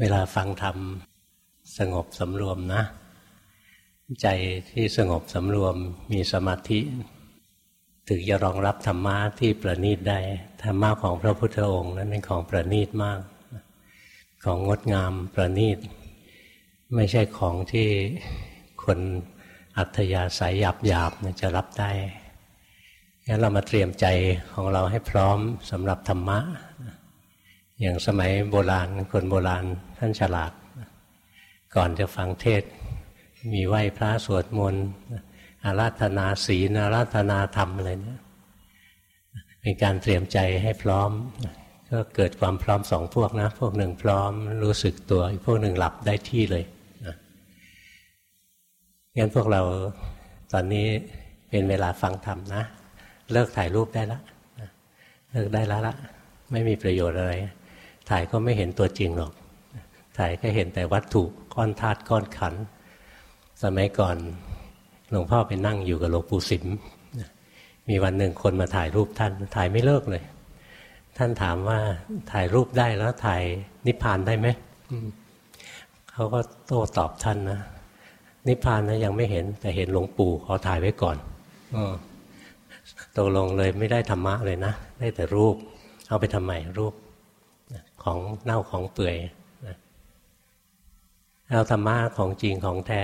เวลาฟังธรรมสงบสำรวมนะ ใจที่สงบสำรวมมีสมาธิ ถึงจะรองรับธรรมะที่ประณีตได้ ธรรมะของพระพุทธองค์นั้นเป็นของประณีตมาก ของงดงามประณีต ไม่ใช่ของที่คนอัธยาศัยหยาบหยาบจะรับได้งั้นเรามาเตรียมใจของเราให้พร้อมสำหรับธรรมะ อย่างสมัยโบราณคนโบราณท่านฉลาด ก่อนจะฟังเทศ มีไหว้พระสวดมนต์อาราธนาศีลอาราธนาธรรมอะไรเนี่ยเป็นการเตรียมใจให้พร้อม ก็เกิดความพร้อมสองพวกนะ พวกหนึ่งพร้อมรู้สึกตัว อีกพวกหนึ่งหลับได้ที่เลยงั้นพวกเราตอนนี้เป็นเวลาฟังธรรมนะ เลิกถ่ายรูปได้แล้วเลิกได้แล้วละไม่มีประโยชน์อะไร ถ่ายก็ไม่เห็นตัวจริงหรอก ถ่ายก็เห็นแต่วัตถุก้อนธาตุก้อนขัน สมัยก่อนหลวงพ่อไปนั่งอยู่กับหลวงปู่สิม มีวันหนึ่งคนมาถ่ายรูปท่าน ถ่ายไม่เลิกเลย ท่านถามว่าถ่ายรูปได้แล้วถ่ายนิพพานได้ไหม เขาก็โต้ตอบท่านนะนิพพานนะยังไม่เห็นแต่เห็นหลวงปู่ขอถ่ายไว้ก่อนอตกลงเลยไม่ได้ธรรมะเลยนะ ได้แต่รูป เอาไปทำไมรูป ของเน่าของเปื่อยเอาธรรมะของจริงของแท้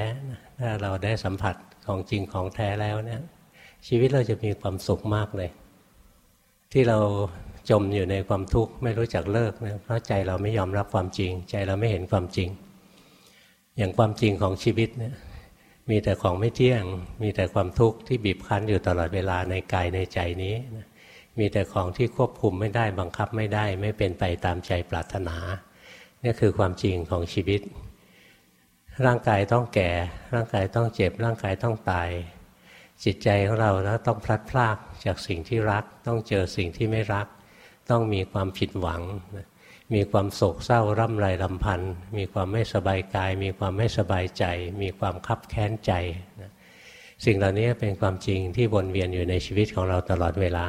ถ้าเราได้สัมผัสของจริงของแท้แล้วเนี่ย ชีวิตเราจะมีความสุขมากเลย ที่เราจมอยู่ในความทุกข์ไม่รู้จักเลิกนะเพราะใจเราไม่ยอมรับความจริง ใจเราไม่เห็นความจริง อย่างความจริงของชีวิตเนี่ยมีแต่ของไม่เที่ยง มีแต่ความทุกข์ที่บีบคั้นอยู่ตลอดเวลาในกายในใจนี้ มีแต่ของที่ควบคุมไม่ได้บังคับไม่ได้ ไม่เป็นไปตามใจปรารถนานี่คือความจริงของชีวิต ร่างกายต้องแก่ ร่างกายต้องเจ็บ ร่างกายต้องตาย จิตใจของเราแล้วต้องพลัดพรากจากสิ่งที่รัก ต้องเจอสิ่งที่ไม่รัก ต้องมีความผิดหวัง มีความโศกเศร้าร่ำไรลำพันธ์มีความไม่สบายกาย มีความไม่สบายใจ มีความคับแค้นใจ สิ่งเหล่านี้เป็นความจริงที่วนเวียนอยู่ในชีวิตของเราตลอดเวลา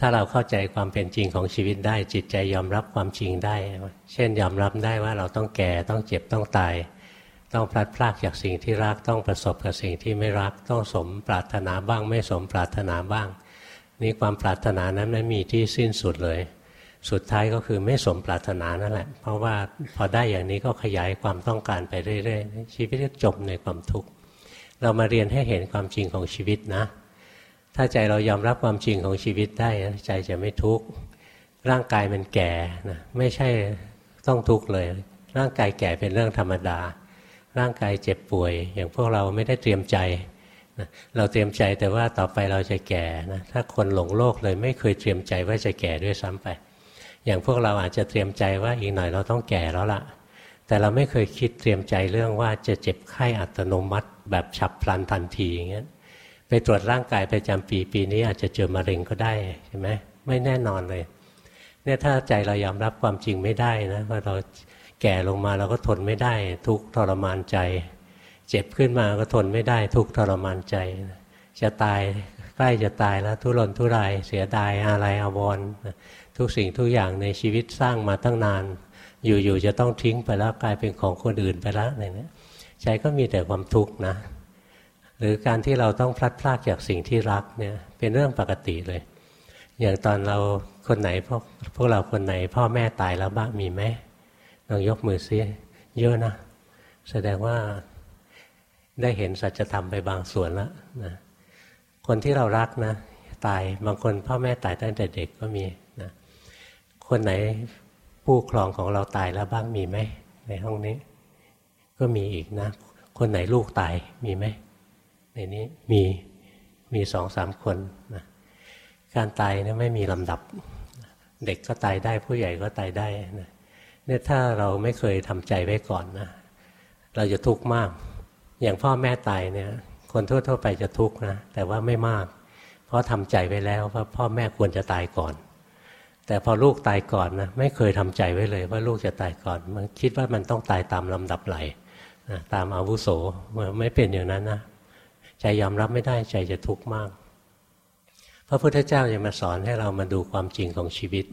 ถ้าเราเข้าใจความเป็นจริงของชีวิตได้ จิตใจยอมรับความจริงได้ เช่นยอมรับได้ว่าเราต้องแก่ต้องเจ็บต้องตาย ต้องพลัดพรากจากสิ่งที่รักต้องประสบกับสิ่งที่ไม่รักต้องสมปรารถนาบ้าง ไม่สมปรารถนาบ้าง นี่ความปรารถนานั้นไม่มีที่สิ้นสุดเลย สุดท้ายก็คือไม่สมปรารถนานั่นแหละ เพราะว่าพอได้อย่างนี้ก็ขยายความต้องการไปเรื่อยๆชีวิตก็จบในความทุกข์เรามาเรียนให้เห็นความจริงของชีวิตนะ ถ้าใจเรายอมรับความจริงของชีวิตได้ใจจะไม่ทุกข์ร่างกายมันแก่นะไม่ใช่ต้องทุกข์เลย ร่างกายแก่เป็นเรื่องธรรมดา ร่างกายเจ็บป่วย อย่างพวกเราไม่ได้เตรียมใจเราเตรียมใจแต่ว่าต่อไปเราจะแก่นะถ้าคนหลงโลกเลยไม่เคยเตรียมใจว่าจะแก่ด้วยซ้ำไป อย่างพวกเราอาจจะเตรียมใจว่าอีกหน่อยเราต้องแก่แล้วล่ะ แต่เราไม่เคยคิดเตรียมใจเรื่องว่าจะเจ็บไข้อัตโนมัติ แบบฉับพลันทันทีอย่างเงี้ย ไปตรวจร่างกายประจำปีปีนี้อาจจะเจอมะเร็งก็ได้ใช่ไหมไม่แน่นอนเลยเนี่ยถ้าใจเรายอมรับความจริงไม่ได้นะว่าเราแก่ลงมาเราก็ทนไม่ได้ ทุกทรมานใจ เจ็บขึ้นมาก็ทนไม่ได้ ทุกทรมานใจ จะตายใกล้จะตายแล้วทุรนทุรายเสียดายอะไรอาวรณ์ทุกสิ่งทุกอย่างในชีวิตสร้างมาตั้งนาน อยู่ๆจะต้องทิ้งไปแล้วกลายเป็นของคนอื่นไปแล้วอะไรเนี้ยใจก็มีแต่ความทุกข์นะ หรือการที่เราต้องพลัดพรากจากสิ่งที่รักเนี่ยเป็นเรื่องปกติเลย อย่างตอนเราคนไหนพวกพวกเราคนไหน พ่อแม่ตายแล้วบ้างมีไหมลองยกมือซิเยอะนะแสดงว่าได้เห็นสัจธรรมไปบางส่วนแล้วนะคนที่เรารักนะตายบางคนพ่อแม่ตายตั้งแต่เด็กก็มีนะคนไหนผู้ครองของเราตายแล้วบ้างมีไหมในห้องนี้ ก็มีอีกนะ คนไหนลูกตายมีไหม ในนี้มีมีสองสามคนนะการตายเนี่ยไม่มีลำดับ เด็กก็ตายได้ผู้ใหญ่ก็ตายได้นะเนี่ยถ้าเราไม่เคยทำใจไว้ก่อนนะเราจะทุกข์มาก อย่างพ่อแม่ตายเนี่ย คนทั่ว ๆ ไปจะทุกข์นะแต่ว่าไม่มาก เพราะทำใจไว้แล้วว่าพ่อแม่ควรจะตายก่อน แต่พอลูกตายก่อนนะไม่เคยทำใจไว้เลยว่าลูกจะตายก่อน มันคิดว่ามันต้องตายตามลำดับไหลนะตามอาวุโสไม่เป็นอย่างนั้นนะ ใจยอมรับไม่ได้ใจจะทุกข์มาก พระพุทธเจ้าจะมาสอนให้เรามาดูความจริงของชีวิต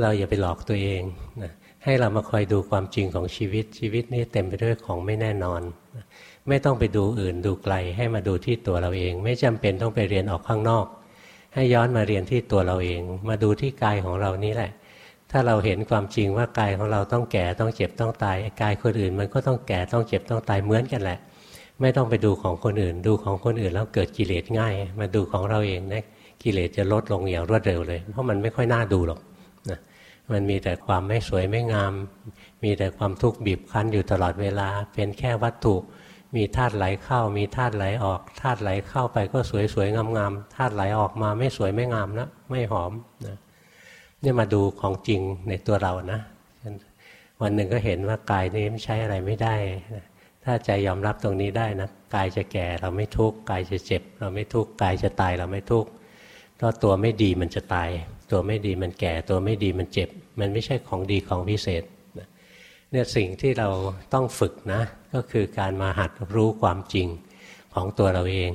เราอย่าไปหลอกตัวเองนะให้เรามาคอยดูความจริงของชีวิต ชีวิตนี้เต็มไปด้วยของไม่แน่นอน ไม่ต้องไปดูอื่นดูไกล ให้มาดูที่ตัวเราเอง ไม่จำเป็นต้องไปเรียนออกข้างนอก ให้ย้อนมาเรียนที่ตัวเราเอง มาดูที่กายของเรานี้แหละถ้าเราเห็นความจริงว่ากายของเราต้องแก่ต้องเจ็บต้องตายกายคนอื่น มันก็ต้องแก่ต้องเจ็บต้องตายเหมือนกันแหละ ไม่ต้องไปดูของคนอื่น ดูของคนอื่นแล้วเกิดกิเลสง่าย มาดูของเราเองนะกิเลสจะลดลงอย่างรวดเร็วเลย เพราะมันไม่ค่อยน่าดูหรอกนะมันมีแต่ความไม่สวยไม่งาม มีแต่ความทุกข์บีบคั้นอยู่ตลอดเวลา เป็นแค่วัตถุ มีธาตุไหลเข้า มีธาตุไหลออกธาตุไหลเข้าไปก็สวยสวยงามงามธาตุไหลออกมาไม่สวยไม่งามนะไม่หอมนะนี่มาดูของจริงในตัวเรานะวันหนึ่งก็เห็นว่ากายนี้ใช้อะไรไม่ได้ ถ้าใจยอมรับตรงนี้ได้นะกายจะแก่เราไม่ทุกข์กายจะเจ็บ เราไม่ทุกข์กายจะตายเราไม่ทุกข์เพราะตัวไม่ดีมันจะตาย ตัวไม่ดีมันแก่ตัวไม่ดีมันเจ็บ มันไม่ใช่ของดีของพิเศษเนี่ยสิ่งที่เราต้องฝึกนะก็คือการมาหัดรู้ความจริงของตัวเราเอง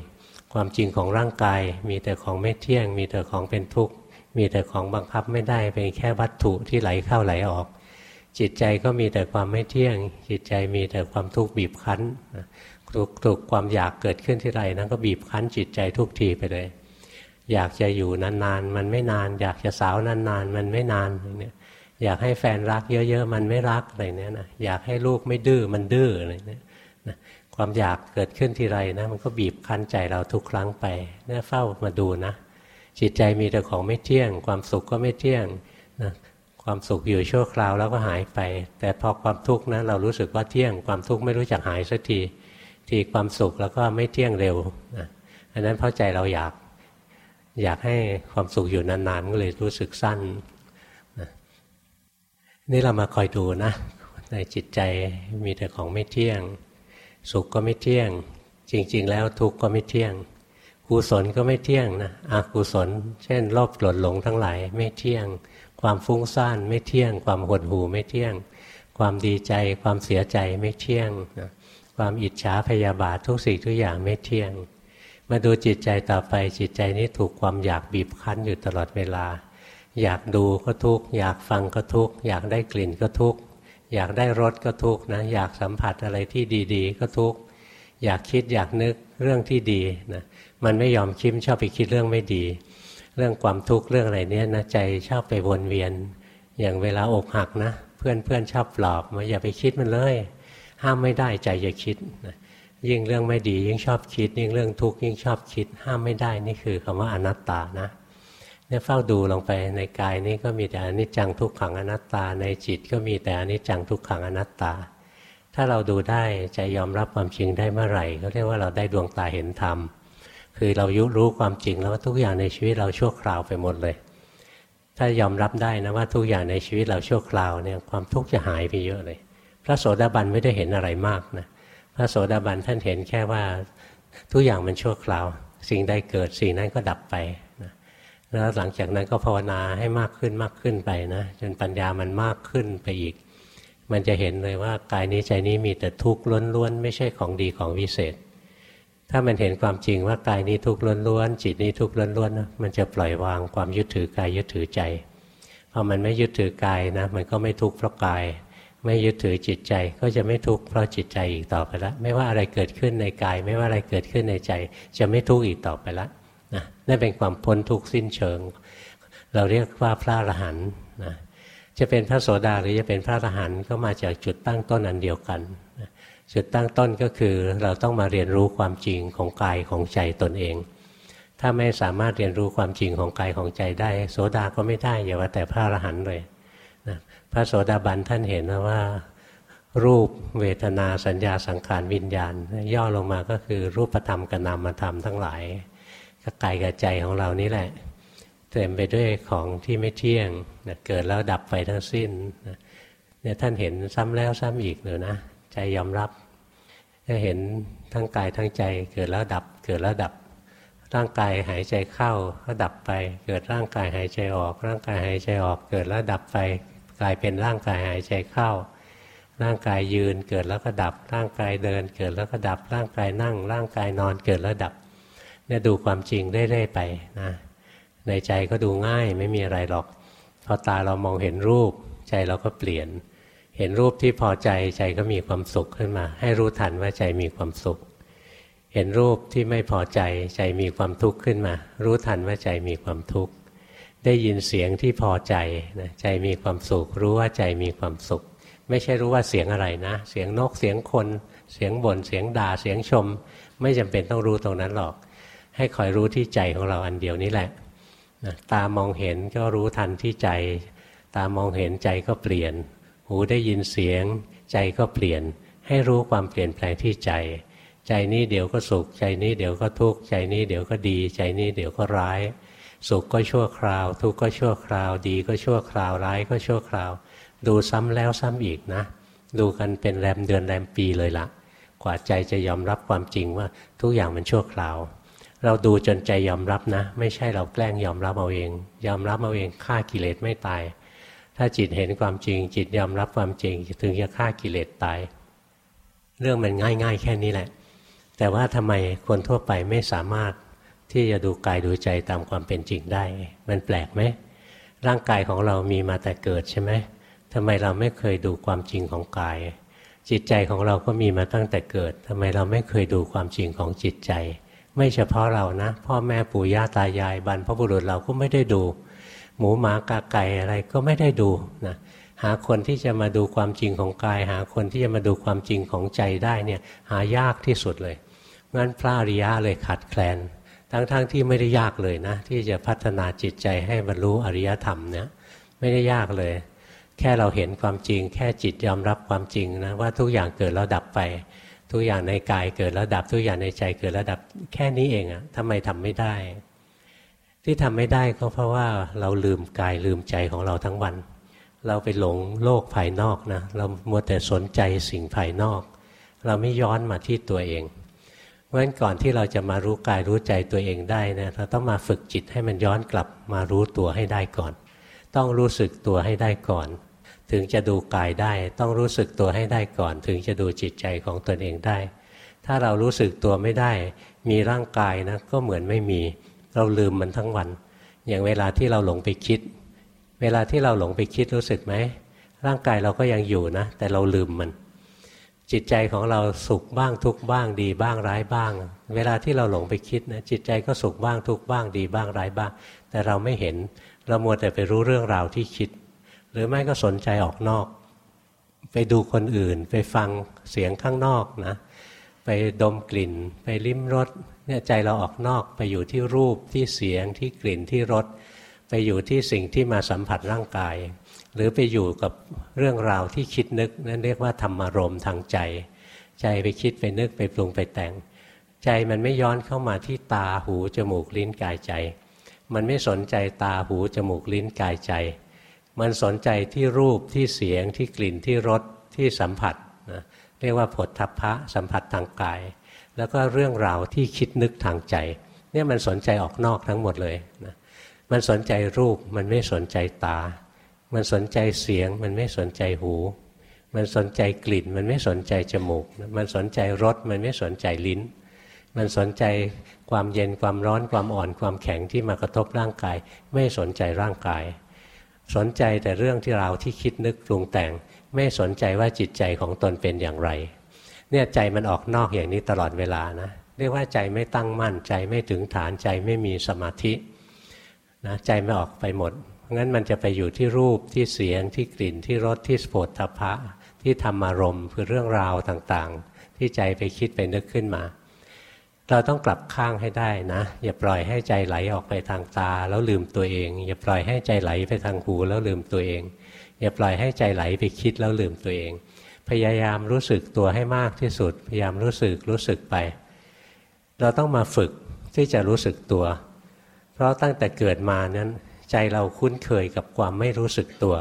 ความจริงของร่างกาย มีแต่ของไม่เที่ยง มีแต่ของเป็นทุกข์มีแต่ของบังคับไม่ได้เป็นแค่วัตถุที่ไหลเข้าไหลออก จิตใจก็มีแต่ความไม่เที่ยง จิตใจมีแต่ความทุกข์บีบคั้นถูกถูกความอยากเกิดขึ้นที่ไรนั้นก็บีบคั้นจิตใจทุกทีไปเลย อยากจะอยู่นานๆ มันไม่นาน อยากจะสาวนานๆ มันไม่นานเนี่ยอยากให้แฟนรักเยอะๆ มันไม่รักอะไรเนี้ยนะอยากให้ลูกไม่ดื้อมันดื้ออะไรเนี้ยนะความอยากเกิดขึ้นทีไรนะมันก็บีบคั้นใจเราทุกครั้งไปเนี่ยเฝ้ามาดูนะ จิตใจมีแต่ของไม่เที่ยง ความสุขก็ไม่เที่ยงนะ ความสุขอยู่ชั่วคราวแล้วก็หายไป แต่พอความทุกข์นะเรารู้สึกว่าเที่ยงความทุกข์ไม่รู้จักหายสักทีทีความสุขแล้วก็ไม่เที่ยงเร็วนะอันนั้นเพราะใจเราอยากอยากให้ความสุขอยู่นานๆก็เลยรู้สึกสั้นนะนี่เรามาคอยดูนะในจิตใจมีแต่ของไม่เที่ยง สุขก็ไม่เที่ยง จริง ๆ แล้วทุกข์ก็ไม่เที่ยงกุศลก็ไม่เที่ยงนะอกุศล เช่น รอบโกรธหลงทั้งหลายไม่เที่ยง ความฟุ้งซ่านไม่เที่ยง ความหดหู่ไม่เที่ยง ความดีใจ ความเสียใจไม่เที่ยงนะความอิจฉาพยาบาททุกสิ่งทุกอย่างไม่เที่ยง มาดูจิตใจต่อไปจิตใจนี้ถูกความอยากบีบคั้นอยู่ตลอดเวลา อยากดูก็ทุกอยากฟังก็ทุกอยากได้กลิ่นก็ทุกอยากได้รสก็ทุกนะอยากสัมผัสอะไรที่ดีๆ ก็ทุกอยากคิดอยากนึกเรื่องที่ดีนะมันไม่ยอมคิดชอบไปคิดเรื่องไม่ดี เรื่องความทุกข์เรื่องอะไรเนี้ยนะใจชอบไปวนเวียน อย่างเวลาอกหักนะ เพื่อนเพื่อนชอบปลอบมาอย่าไปคิดมันเลย ห้ามไม่ได้ใจจะคิดนะยิ่งเรื่องไม่ดียิ่งชอบคิด ยิ่งเรื่องทุกข์ยิ่งชอบคิด ห้ามไม่ได้นี่คือคำว่าอนัตตานะเนี่ยเฝ้าดูลงไปในกายนี้ก็มีแต่อนิจจังทุกขังอนัตตา ในจิตก็มีแต่อนิจจังทุกขังอนัตตา ถ้าเราดูได้ใจยอมรับความจริงได้เมื่อไหร่ก็เรียกว่าเราได้ดวงตาเห็นธรรม คือเรายุรู้ความจริงแล้วว่าทุกอย่างในชีวิตเราชั่วคราวไปหมดเลย ถ้ายอมรับได้นะว่าทุกอย่างในชีวิตเราชั่วคราวเนี่ยความทุกข์จะหายไปเยอะเลย พระโสดาบันไม่ได้เห็นอะไรมากนะพระโสดาบันท่านเห็นแค่ว่าทุกอย่างมันชั่วคราว สิ่งใดเกิดสิ่งนั้นก็ดับไปนะแล้วหลังจากนั้นก็ภาวนาให้มากขึ้นมากขึ้นไปนะจนปัญญามันมากขึ้นไปอีก มันจะเห็นเลยว่ากายนี้ใจนี้มีแต่ทุกข์ล้วนๆไม่ใช่ของดีของวิเศษ ถ้ามันเห็นความจริงว่ากายนี้ทุกข์ล้วนๆจิตนี้ทุกข์ล้วนๆนะมันจะปล่อยวางความยึดถือกายยึดถือใจพอมันไม่ยึดถือกายนะมันก็ไม่ทุกข์เพราะกาย ไม่ยึดถือจิตใจก็จะไม่ทุกข์เพราะจิตใจอีกต่อไปแล้วไม่ว่าอะไรเกิดขึ้นในกาย ไม่ว่าอะไรเกิดขึ้นในใจ จะไม่ทุกข์อีกต่อไปแล้วนะนั่นเป็นความพ้นทุกข์สิ้นเชิง เราเรียกว่าพระอรหันต์นะจะเป็นพระโสดาหรือจะเป็นพระอรหันต์ก็มาจากจุดตั้งต้นอันเดียวกันนะ จุดตั้งต้นก็คือเราต้องมาเรียนรู้ความจริงของกายของใจตนเอง ถ้าไม่สามารถเรียนรู้ความจริงของกายของใจได้ โสดาก็ไม่ได้อย่าว่าแต่พระอรหันต์เลยพระโสดาบันท่านเห็นว่า รูปเวทนาสัญญาสังขารวิญญาณ ย่อลงมาก็คือรูปธรรมกับนามธรรมทั้งหลายก็กายกับใจของเรานี่แหละเต็มไปด้วยของที่ไม่เที่ยงเกิดแล้วดับไปทั้งสิ้นเนี่ยท่านเห็นซ้ำแล้วซ้ำอีกเลยนะ ใจยอมรับ จะเห็นทั้งกายทั้งใจเกิดแล้วดับ เกิดแล้วดับ ร่างกายหายใจเข้าก็ดับไป เกิดร่างกายหายใจออก ร่างกายหายใจออก เกิดแล้วดับไป กลายเป็นร่างกายหายใจเข้า ร่างกายยืนเกิดแล้วก็ดับ ร่างกายเดิน เกิดแล้วก็ดับ ร่างกายนั่ง ร่างกายนอนเกิดแล้วดับ เนี่ยดูความจริงเรื่อยๆไปนะ ในใจก็ดูง่ายไม่มีอะไรหรอก พอตาเรามองเห็นรูป ใจเราก็เปลี่ยน เห็นรูปที่พอใจใจก็มีความสุขขึ้นมา ให้รู้ทันว่าใจมีความสุข เห็นรูปที่ไม่พอใจใจมีความทุกข์ขึ้นมา รู้ทันว่าใจมีความทุกข์ได้ยินเสียงที่พอใจนะใจมีความสุข รู้ว่าใจมีความสุข ไม่ใช่รู้ว่าเสียงอะไรนะ เสียงนกเสียงคน เสียงบ่นเสียงด่าเสียงชม ไม่จำเป็นต้องรู้ตรงนั้นหรอก ให้คอยรู้ที่ใจของเราอันเดียวนี้แหละนะตามองเห็นก็รู้ทันที่ใจ ตามองเห็นใจก็เปลี่ยน หูได้ยินเสียง ใจก็เปลี่ยน ให้รู้ความเปลี่ยนแปลงที่ใจ ใจนี้เดี๋ยวก็สุข ใจนี้เดี๋ยวก็ทุกข์ ใจนี้เดี๋ยวก็ดี ใจนี้เดี๋ยวก็ร้าย สุขก็ชั่วคราว ทุกข์ก็ชั่วคราว ดีก็ชั่วคราว ร้ายก็ชั่วคราว ดูซ้ำแล้วซ้ำอีกนะ ดูกันเป็นแรมเดือนแรมปีเลยละกว่าใจจะยอมรับความจริงว่าทุกอย่างมันชั่วคราวเราดูจนใจยอมรับนะ ไม่ใช่เราแกล้งยอมรับเอาเอง ยอมรับเอาเองฆ่ากิเลสไม่ตาย ถ้าจิตเห็นความจริง จิตยอมรับความจริงถึงจะฆ่ากิเลสตาย เรื่องมันง่าย ๆ แค่นี้แหละ แต่ว่าทำไมคนทั่วไปไม่สามารถที่จะดูกายดูใจตามความเป็นจริงได้ มันแปลกไหมร่างกายของเรามีมาแต่เกิดใช่ไหมทำไมเราไม่เคยดูความจริงของกาย จิตใจของเราก็มีมาตั้งแต่เกิดทำไมเราไม่เคยดูความจริงของจิตใจ ไม่เฉพาะเรานะ พ่อแม่ปู่ย่าตายายบรรพบุรุษเราก็ไม่ได้ดู หมูหมากาไก่อะไรก็ไม่ได้ดูนะหาคนที่จะมาดูความจริงของกาย หาคนที่จะมาดูความจริงของใจได้เนี่ยหายากที่สุดเลยงั้นพระอริยะเลยขัดแคลน ทั้งๆทที่ไม่ได้ยากเลยนะ ที่จะพัฒนาจิตใจให้บรรลุอริยธรรมเนี่ยไม่ได้ยากเลย แค่เราเห็นความจริง แค่จิตยอมรับความจริงนะว่าทุกอย่างเกิดแล้วดับไป ทุกอย่างในกายเกิดแล้วดับทุกอย่างในใจเกิดแล้วดับแค่นี้เองอะทำไมทำไม่ได้ ที่ทำไม่ได้ก็เพราะว่าเราลืมกายลืมใจของเราทั้งวัน เราไปหลงโลกภายนอกนะเรามัวแต่สนใจสิ่งภายนอก เราไม่ย้อนมาที่ตัวเองเพราะฉะนั้นก่อนที่เราจะมารู้กายรู้ใจตัวเองได้นะเราต้องมาฝึกจิตให้มันย้อนกลับมารู้ตัวให้ได้ก่อน ต้องรู้สึกตัวให้ได้ก่อน ถึงจะดูกายได้ ต้องรู้สึกตัวให้ได้ก่อน ถึงจะดูจิตใจของตนเองได้ ถ้าเรารู้สึกตัวไม่ได้ มีร่างกายนะก็เหมือนไม่มี เราลืมมันทั้งวัน อย่างเวลาที่เราหลงไปคิด เวลาที่เราหลงไปคิดรู้สึกไหม ร่างกายเราก็ยังอยู่นะ แต่เราลืมมัน จิตใจของเราสุขบ้างทุกบ้างดีบ้างร้ายบ้าง เวลาที่เราหลงไปคิดนะจิตใจก็สุขบ้างทุกบ้างดีบ้างร้ายบ้าง แต่เราไม่เห็นเรามัวแต่ไปรู้เรื่องราวที่คิด หรือไม่ก็สนใจออกนอก ไปดูคนอื่น ไปฟังเสียงข้างนอกนะ ไปดมกลิ่น ไปลิ้มรสเนี่ยใจเราออกนอกไปอยู่ที่รูปที่เสียงที่กลิ่นที่รสไปอยู่ที่สิ่งที่มาสัมผัสร่างกาย หรือไปอยู่กับเรื่องราวที่คิดนึก นั่นเรียกว่าธรรมารมทางใจ ใจไปคิดไปนึกไปปรุงไปแต่ง ใจมันไม่ย้อนเข้ามาที่ตาหูจมูกลิ้นกายใจ มันไม่สนใจตาหูจมูกลิ้นกายใจ มันสนใจที่รูปที่เสียงที่กลิ่นที่รสที่สัมผัส เรียกว่าผลทัพพะสัมผัสทางกาย แล้วก็เรื่องราวที่คิดนึกทางใจ เนี่ยมันสนใจออกนอกทั้งหมดเลยนะมันสนใจรูปมันไม่สนใจตา มันสนใจเสียง มันไม่สนใจหู มันสนใจกลิ่น มันไม่สนใจจมูก มันสนใจรสมันไม่สนใจลิ้น มันสนใจความเย็นความร้อนความอ่อนความแข็งที่มากระทบร่างกาย ไม่สนใจร่างกาย สนใจแต่เรื่องที่เราที่คิดนึกปรุงแต่ง ไม่สนใจว่าจิตใจของตนเป็นอย่างไร เนี่ยใจมันออกนอกอย่างนี้ตลอดเวลานะเรียกว่าใจไม่ตั้งมั่นใจไม่ถึงฐานใจไม่มีสมาธินะใจไม่ออกไปหมดงั้นมันจะไปอยู่ที่รูปที่เสียงที่กลิ่นที่รสที่สโผฏฐะที่ธรรมารมณ์คือเรื่องราวต่างๆ ที่ใจไปคิดไปนึกขึ้นมา เราต้องกลับข้างให้ได้นะ อย่าปล่อยให้ใจไหลออกไปทางตาแล้วลืมตัวเอง อย่าปล่อยให้ใจไหลไปทางหูแล้วลืมตัวเอง อย่าปล่อยให้ใจไหลไปคิดแล้วลืมตัวเอง พยายามรู้สึกตัวให้มากที่สุด พยายามรู้สึกรู้สึกไป เราต้องมาฝึกที่จะรู้สึกตัว เพราะตั้งแต่เกิดมานั้น ใจเราคุ้นเคยกับความไม่รู้สึกตัว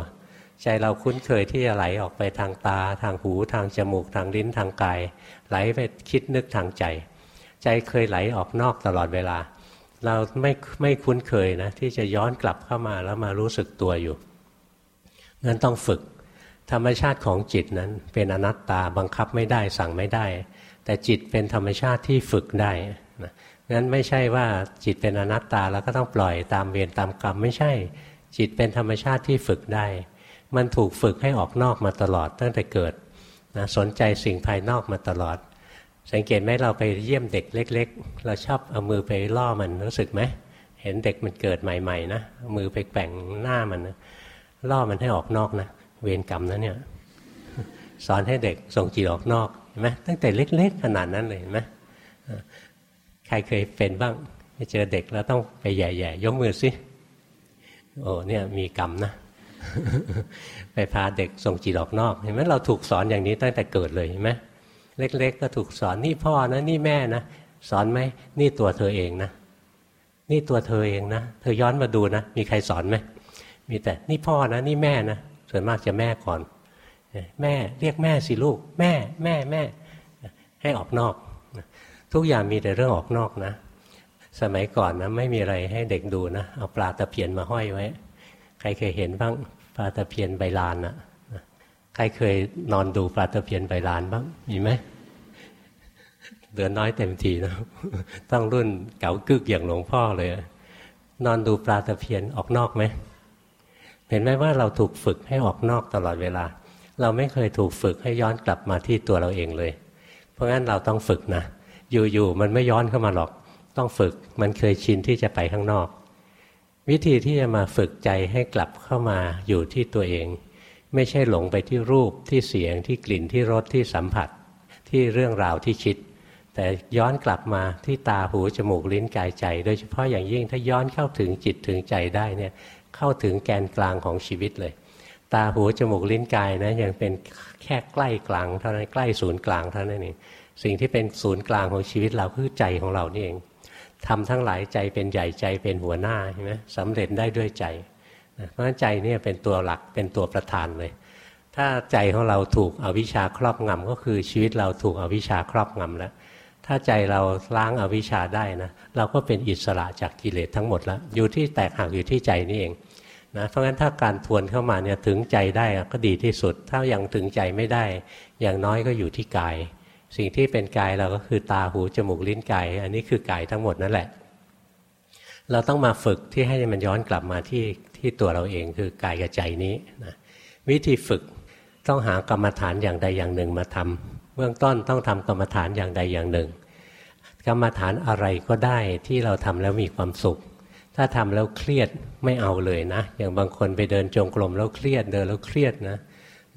ใจเราคุ้นเคยที่จะไหลออกไปทางตา ทางหู ทางจมูก ทางลิ้นทางกาย ไหลไปคิดนึกทางใจ ใจเคยไหลออกนอกตลอดเวลา เราไม่ไม่คุ้นเคยนะที่จะย้อนกลับเข้ามาแล้วมารู้สึกตัวอยู่ งั้นต้องฝึก ธรรมชาติของจิตนั้นเป็นอนัตตาบังคับไม่ได้สั่งไม่ได้ แต่จิตเป็นธรรมชาติที่ฝึกได้นะงั้นไม่ใช่ว่าจิตเป็นอนัตตาแล้วก็ต้องปล่อยตามเวรตามกรรมไม่ใช่ จิตเป็นธรรมชาติที่ฝึกได้ มันถูกฝึกให้ออกนอกมาตลอดตั้งแต่เกิดนะสนใจสิ่งภายนอกมาตลอด สังเกตไหมเราไปเยี่ยมเด็กเล็ก ๆ เราชอบเอามือไปล่อมันรู้สึกไหมเห็นเด็กมันเกิดใหม่ ๆ นะมือไปแป่งหน้ามันนะ ล่อมันให้ออกนอกนะเวรกรรมนะเนี่ย สอนให้เด็กส่งจิตออกนอกเห็นไหมตั้งแต่เล็กๆขนาดนั้นเลยเห็นไหมใครเคยเป็นบ้างไปเจอเด็กแล้วต้องไปแย่ๆยกมือสิโอ้เนี่ยมีกรรมนะไปพาเด็กส่งจิตออกนอกเห็นไหมเราถูกสอนอย่างนี้ตั้งแต่เกิดเลยเห็นไหมเล็ก ๆ ก็ถูกสอนนี่พ่อนะนี่แม่นะสอนไหมนี่ตัวเธอเองนะ นี่ตัวเธอเองนะ เธอย้อนมาดูนะ มีใครสอนไหม มีแต่นี่พ่อนะนี่แม่นะส่วนมากจะแม่ก่อน แม่เรียกแม่สิลูก แม่แม่แม่ให้ออกนอก ทุกอย่างมีแต่เรื่องออกนอกนะ สมัยก่อนนะไม่มีอะไรให้เด็กดูนะเอาปลาตะเพียนมาห้อยไว้ ใครเคยเห็นบ้างปลาตะเพียนใบลานนะใครเคยนอนดูปลาตะเพียนใบลานบ้างมีไหมเดือนน้อยเต็มทีนะต้องรุ่นเก๋ากึกอย่างหลวงพ่อเลย นอนดูปลาตะเพียนออกนอกไหม เห็นไหมว่าเราถูกฝึกให้ออกนอกตลอดเวลา เราไม่เคยถูกฝึกให้ย้อนกลับมาที่ตัวเราเองเลย เพราะงั้นเราต้องฝึกนะ อยู่ๆมันไม่ย้อนเข้ามาหรอก ต้องฝึก มันเคยชินที่จะไปข้างนอก วิธีที่จะมาฝึกใจให้กลับเข้ามาอยู่ที่ตัวเอง ไม่ใช่หลงไปที่รูปที่เสียงที่กลิ่นที่รสที่สัมผัส ที่เรื่องราวที่คิด แต่ย้อนกลับมาที่ตาหูจมูกลิ้นกายใจ โดยเฉพาะอย่างยิ่งถ้าย้อนเข้าถึงจิตถึงใจได้เนี่ย เข้าถึงแกนกลางของชีวิตเลย ตาหูจมูกลิ้นกายนะยังเป็นแค่ใกล้กลางเท่านั้นใกล้ศูนย์กลางเท่านั้นเองสิ่งที่เป็นศูนย์กลางของชีวิตเราคือใจของเรานี่เองทำทั้งหลายใจเป็นใหญ่ใจเป็นหัวหน้าใช่ไหมสำเร็จได้ด้วยใจเพราะฉะนั้นใจนี่เป็นตัวหลักเป็นตัวประธานเลย ถ้าใจของเราถูกอวิชชาครอบงำก็คือชีวิตเราถูกอวิชชาครอบงำแล้วถ้าใจเราล้างอาวิชชาได้นะเราก็เป็นอิสระจากกิเลสทั้งหมดแล้วอยู่ที่แตกหักอยู่ที่ใจนี่เอง นะเพราะงั้นถ้าการทวนเข้ามาเนี่ยถึงใจได้ก็ดีที่สุด ถ้ายังถึงใจไม่ได้ อย่างน้อยก็อยู่ที่กาย สิ่งที่เป็นกายเราก็คือตาหูจมูกลิ้นกาย อันนี้คือกายทั้งหมดนั่นแหละ เราต้องมาฝึกที่ให้มันย้อนกลับมาที่ที่ตัวเราเองคือกายกับใจนี้นะวิธีฝึกต้องหากรรมฐานอย่างใดอย่างหนึ่งมาทำเบื้องต้นต้องทำกรรมฐานอย่างใดอย่างหนึ่ง กรรมฐานอะไรก็ได้ที่เราทำแล้วมีความสุข ถ้าทำแล้วเครียดไม่เอาเลยนะ อย่างบางคนไปเดินจงกรมแล้วเครียด เดินแล้วเครียดนะ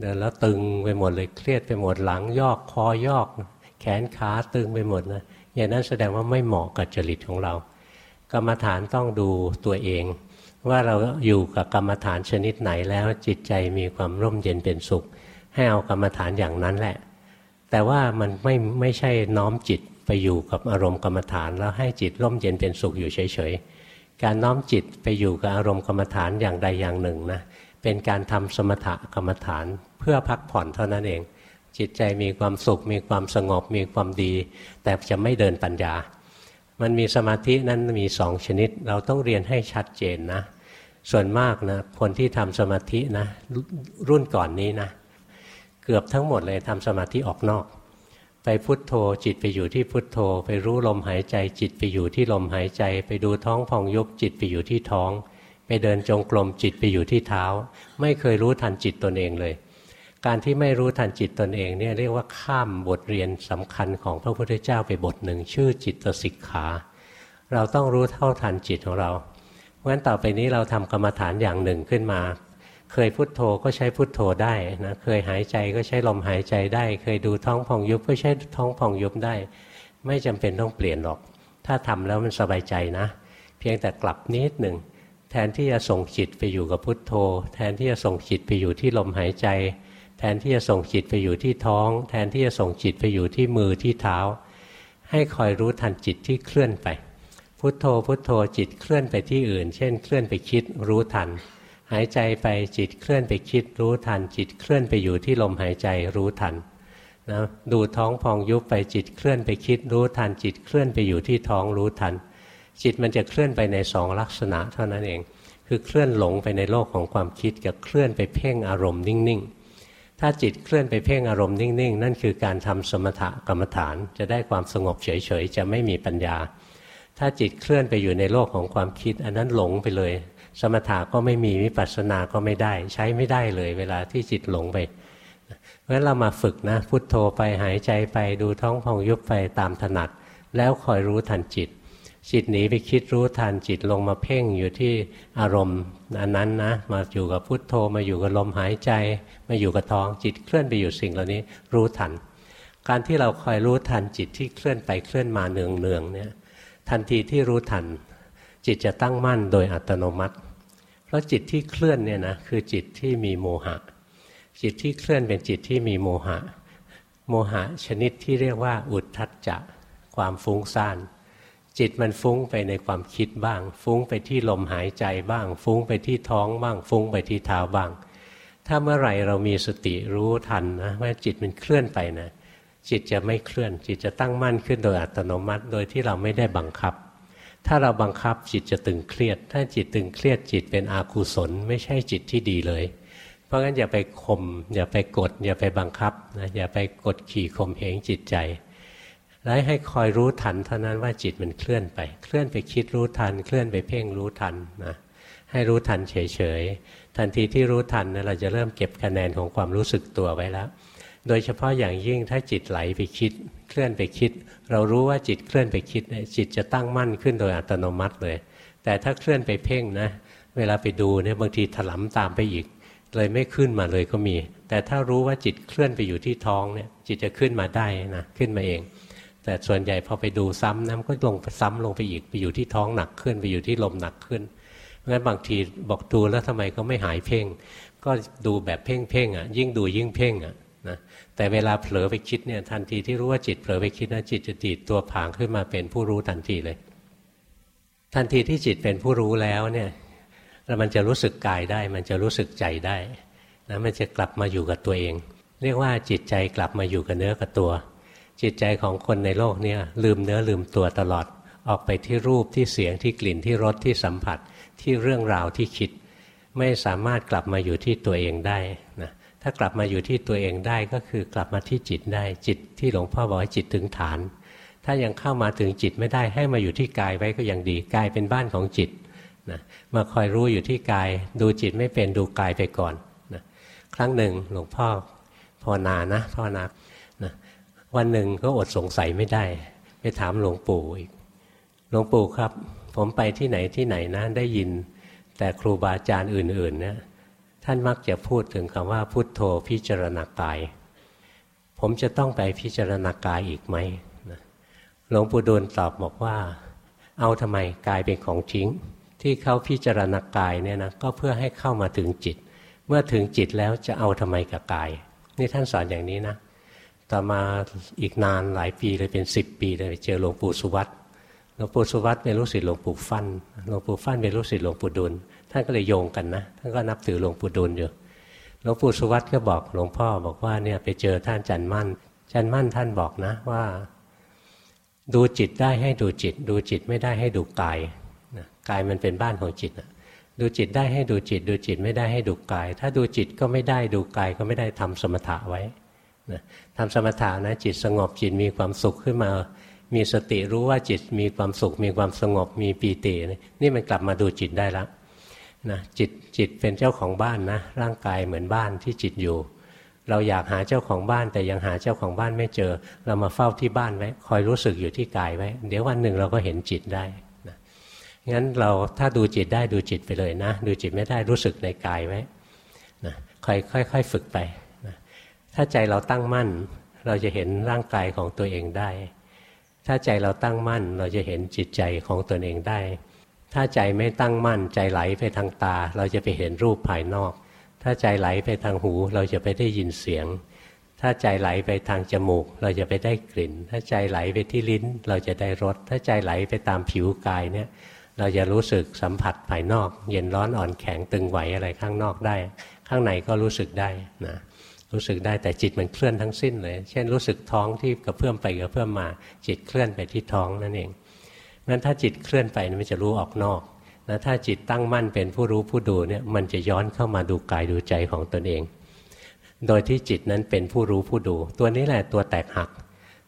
เดินแล้วตึงไปหมดเลยเครียดไปหมดหลังยอกคอยอก แขนขาตึงไปหมดนะ อย่างนั้นแสดงว่าไม่เหมาะกับจริตของเรา กรรมฐานต้องดูตัวเอง ว่าเราอยู่กับกรรมฐานชนิดไหนแล้วจิตใจมีความร่มเย็นเป็นสุข ให้เอากรรมฐานอย่างนั้นแหละ แต่ว่ามันไม่ไม่ใช่น้อมจิตไปอยู่กับอารมณ์กรรมฐานแล้วให้จิตร่มเย็นเป็นสุขอยู่เฉยๆ การน้อมจิตไปอยู่กับอารมณ์กรรมฐานอย่างใดอย่างหนึ่งนะเป็นการทำสมถกรรมฐานเพื่อพักผ่อนเท่านั้นเอง จิตใจมีความสุข มีความสงบมีความดี แต่จะไม่เดินปัญญา มันมีสมาธินั้นมีสองชนิด เราต้องเรียนให้ชัดเจนนะ ส่วนมากนะคนที่ทำสมาธินะรุ่นก่อนนี้นะ เกือบทั้งหมดเลยทำสมาธิออกนอก ไปพุทโธจิตไปอยู่ที่พุทโธ ไปรู้ลมหายใจจิตไปอยู่ที่ลมหายใจ ไปดูท้องพองยุบจิตไปอยู่ที่ท้อง ไปเดินจงกรมจิตไปอยู่ที่เท้า ไม่เคยรู้ทันจิตตนเองเลย การที่ไม่รู้ทันจิตตนเองเนี่ยเรียกว่าข้ามบทเรียนสำคัญของพระพุทธเจ้าไปบทหนึ่งชื่อจิตสิกขา เราต้องรู้เท่าทันจิตของเราเพราะฉะนั้นต่อไปนี้เราทำกรรมฐานอย่างหนึ่งขึ้นมา เคยพุทโธก็ใช้พุทโธได้นะเคยหายใจก็ใช้ลมหายใจได้ เคยดูท้องพองยุบก็ใช้ท้องพองยุบได้ ไม่จำเป็นต้องเปลี่ยนหรอก ถ้าทำแล้วมันสบายใจนะ เพียงแต่กลับนิดหนึ่งแทนที่จะส่งจิตไปอยู่กับพุทโธ แทนที่จะส่งจิตไปอยู่ที่ลมหายใจ แทนที่จะส่งจิตไปอยู่ที่ท้อง แทนที่จะส่งจิตไปอยู่ที่มือที่เท้า ให้คอยรู้ทันจิตที่เคลื่อนไป พุทโธพุทโธจิตเคลื่อนไปที่อื่น เช่น เคลื่อนไปคิดรู้ทัน หายใจไปจิตเคลื่อนไปคิดรู้ทัน จิตเคลื่อนไปอยู่ที่ลมหายใจรู้ทันนะดูท้องพองยุบไปจิตเคลื่อนไปคิดรู้ทัน จิตเคลื่อนไปอยู่ที่ท้องรู้ทัน จิตมันจะเคลื่อนไปในสองลักษณะเท่านั้นเอง คือเคลื่อนหลงไปในโลกของความคิดกับเคลื่อนไปเพ่งอารมณ์นิ่งๆ ถ้าจิตเคลื่อนไปเพ่งอารมณ์นิ่งๆ นั่นคือการทำสมถกรรมฐาน จะได้ความสงบเฉยๆ จะไม่มีปัญญา ถ้าจิตเคลื่อนไปอยู่ในโลกของความคิด อันนั้นหลงไปเลย สมถะก็ไม่มีวิปัสสนาก็ไม่ได้ ใช้ไม่ได้เลย เวลาที่จิตหลงไปเพราะฉะนั้นเรามาฝึกนะพุทโธไปหายใจไปดูท้องพองยุบไปตามถนัด แล้วคอยรู้ทันจิต จิตหนีไปคิดรู้ทันจิตลงมาเพ่งอยู่ที่อารมณ์อันนั้นนะมาอยู่กับพุทโธมาอยู่กับลมหายใจ มาอยู่กับท้องจิตเคลื่อนไปอยู่สิ่งเหล่านี้รู้ทัน การที่เราคอยรู้ทันจิตที่เคลื่อนไปเคลื่อนมาเนืองเนืองเนี่ยทันทีที่รู้ทัน จิตจะตั้งมั่นโดยอัตโนมัติ ราะจิตที่เคลื่อนเนี่ยนะคือจิตที่มีโมหะ จิตที่เคลื่อนเป็นจิตที่มีโมหะ โมหะชนิดที่เรียกว่า อุทธัจจะความฟุ้งซ่าน จิตมันฟุ้งไปในความคิดบ้าง ฟุ้งไปที่ลมหายใจบ้าง ฟุ้งไปที่ท้องบ้าง ฟุ้งไปที่เท้าบ้าง ถ้าเมื่อไหร่เรามีสติรู้ทันนะว่าจิตมันเคลื่อนไปนะจิตจะไม่เคลื่อน จิตจะตั้งมั่นขึ้นโดยอัตโนมัติ โดยที่เราไม่ได้บังคับ ถ้าเราบังคับจิตจะตึงเครียด ถ้าจิตตึงเครียดจิตเป็นอากุศล ไม่ใช่จิตที่ดีเลย เพราะงั้นอย่าไปข่มอย่าไปกด อย่าไปบังคับนะอย่าไปกดขี่ข่มเหงจิตใจแล้วให้คอยรู้ทันเท่านั้นว่าจิตมันเคลื่อนไป เคลื่อนไปคิดรู้ทัน เคลื่อนไปเพ่งรู้ทันนะให้รู้ทันเฉยๆทันทีที่รู้ทันนะเราจะเริ่มเก็บคะแนนของความรู้สึกตัวไว้แล้ว โดยเฉพาะอย่างยิ่งถ้าจิตไหลไปคิด เคลื่อนไปคิด เรารู้ว่าจิตเคลื่อนไปคิดจิตจะตั้งมั่นขึ้นโดยอัตโนมัติเลย แต่ถ้าเคลื่อนไปเพ่งนะ เวลาไปดูเนี่ยบางทีถลำตามไปอีก เลยไม่ขึ้นมาเลยก็มี แต่ถ้ารู้ว่าจิตเคลื่อนไปอยู่ที่ท้องเนี่ยจิตจะขึ้นมาได้นะขึ้นมาเอง แต่ส่วนใหญ่พอไปดูซ้ำนะมันก็ลงซ้ำลงไปอีกไปอยู่ที่ท้องหนักขึ้นไปอยู่ที่ลมหนักขึ้นเพราะฉะนั้นบางทีบอกดูแล้วทำไมก็ไม่หายเพ่ง ก็ดูแบบเพ่งเพ่งอะยิ่งดูยิ่งเพ่งอะ แต่เวลาเผลอไปคิดเนี่ยทันทีที่รู้ว่าจิตเผลอไปคิดนะจิตจะดีดตัวผางขึ้นมาเป็นผู้รู้ทันทีเลย ทันทีที่จิตเป็นผู้รู้แล้วเนี่ยแล้วมันจะรู้สึกกายได้ มันจะรู้สึกใจได้นะมันจะกลับมาอยู่กับตัวเอง เรียกว่าจิตใจกลับมาอยู่กับเนื้อกับตัว จิตใจของคนในโลกเนี้ลืมเนื้อลืมตัวตลอดออกไปที่รูปที่เสียงที่กลิ่นที่รสที่สัมผัสที่เรื่องราวที่คิด ไม่สามารถกลับมาอยู่ที่ตัวเองได้นะ ถ้ากลับมาอยู่ที่ตัวเองได้ก็คือกลับมาที่จิตได้จิตที่หลวงพ่อบอกให้จิตถึงฐาน ถ้ายังเข้ามาถึงจิตไม่ได้ให้มาอยู่ที่กายไว้ก็ยังดีกายเป็นบ้านของจิตนะมาคอยรู้อยู่ที่กาย ดูจิตไม่เป็นดูกายไปก่อนนะครั้งหนึ่งหลวงพ่อภาวนานะภาวนานะวันหนึ่งก็อดสงสัยไม่ได้ ไปถามหลวงปู่อีกหลวงปู่ครับ ผมไปที่ไหนที่ไหนนะได้ยิน แต่ครูบาอาจารย์อื่นๆเนี่ย ท่านมักจะพูดถึงคำว่าพุทโธพิจารณากาย ผมจะต้องไปพิจารณากายอีกไหมหลวงปู่ดูลตอบบอกว่า เอาทำไมกายเป็นของจริงที่เขาพิจารณากายเนี่ยนะก็เพื่อให้เข้ามาถึงจิต เมื่อถึงจิตแล้วจะเอาทำไมกับกาย นี่ท่านสอนอย่างนี้นะต่อมาอีกนานหลายปีเลยเป็นสิบปีเลยเจอหลวงปู่สุวัตหลวงปู่สุวัตเป็นลูกศิษย์หลวงปู่ฟั่นหลวงปู่ฟั่นเป็นลูกศิษย์หลวงปู่ดุล ท่านก็เลยโยงกันนะท่านก็นับถือหลวงปู่ดุลอยู่หลวงปู่สุวัตก็บอกหลวงพ่อบอกว่าเนี่ยไปเจอท่านจันมั่น จันมั่นท่านบอกนะว่า ดูจิตได้ให้ดูจิต ดูจิตไม่ได้ให้ดูกายกายมันเป็นบ้านของจิตดูจิตได้ให้ดูจิต ดูจิตไม่ได้ให้ดูกาย ถ้าดูจิตก็ไม่ได้ดูกายก็ไม่ได้ทำสมถะไว้นะทำสมถะนะจิตสงบจิตมีความสุขขึ้นมา มีสติรู้ว่าจิตมีความสุข มีความสงบมีปีตินี่มันกลับมาดูจิตได้แล้ว นะจิตจิตเป็นเจ้าของบ้านนะร่างกายเหมือนบ้านที่จิตอยู่ เราอยากหาเจ้าของบ้านแต่ยังหาเจ้าของบ้านไม่เจอ เรามาเฝ้าที่บ้านไว้คอยรู้สึกอยู่ที่กายไว้ เดี๋ยววันหนึ่งเราก็เห็นจิตได้นะงั้นเราถ้าดูจิตได้ดูจิตไปเลยนะ ดูจิตไม่ได้รู้สึกในกายไว้นะค่อยค่อยฝึกไปนะถ้าใจเราตั้งมั่น เราจะเห็นร่างกายของตัวเองได้ ถ้าใจเราตั้งมั่น เราจะเห็นจิตใจของตนเองได้ ถ้าใจไม่ตั้งมั่นใจไหลไปทางตา เราจะไปเห็นรูปภายนอก ถ้าใจไหลไปทางหู เราจะไปได้ยินเสียง ถ้าใจไหลไปทางจมูก เราจะไปได้กลิ่น ถ้าใจไหลไปที่ลิ้น เราจะได้รส ถ้าใจไหลไปตามผิวกายเนี่ย เราจะรู้สึกสัมผัสภายนอก เย็นร้อนอ่อนแข็งตึงไหวอะไรข้างนอกได้ ข้างในก็รู้สึกได้นะรู้สึกได้แต่จิตมันเคลื่อนทั้งสิ้นเลย เช่นรู้สึกท้องที่กระเพื่อมไปกระเพื่อมมา จิตเคลื่อนไปที่ท้องนั่นเอง งั้นถ้าจิตเคลื่อนไปมันจะรู้ออกนอกนะถ้าจิตตั้งมั่นเป็นผู้รู้ผู้ดูเนี่ยมันจะย้อนเข้ามาดูกายดูใจของตนเอง โดยที่จิตนั้นเป็นผู้รู้ผู้ดู ตัวนี้แหละตัวแตกหัก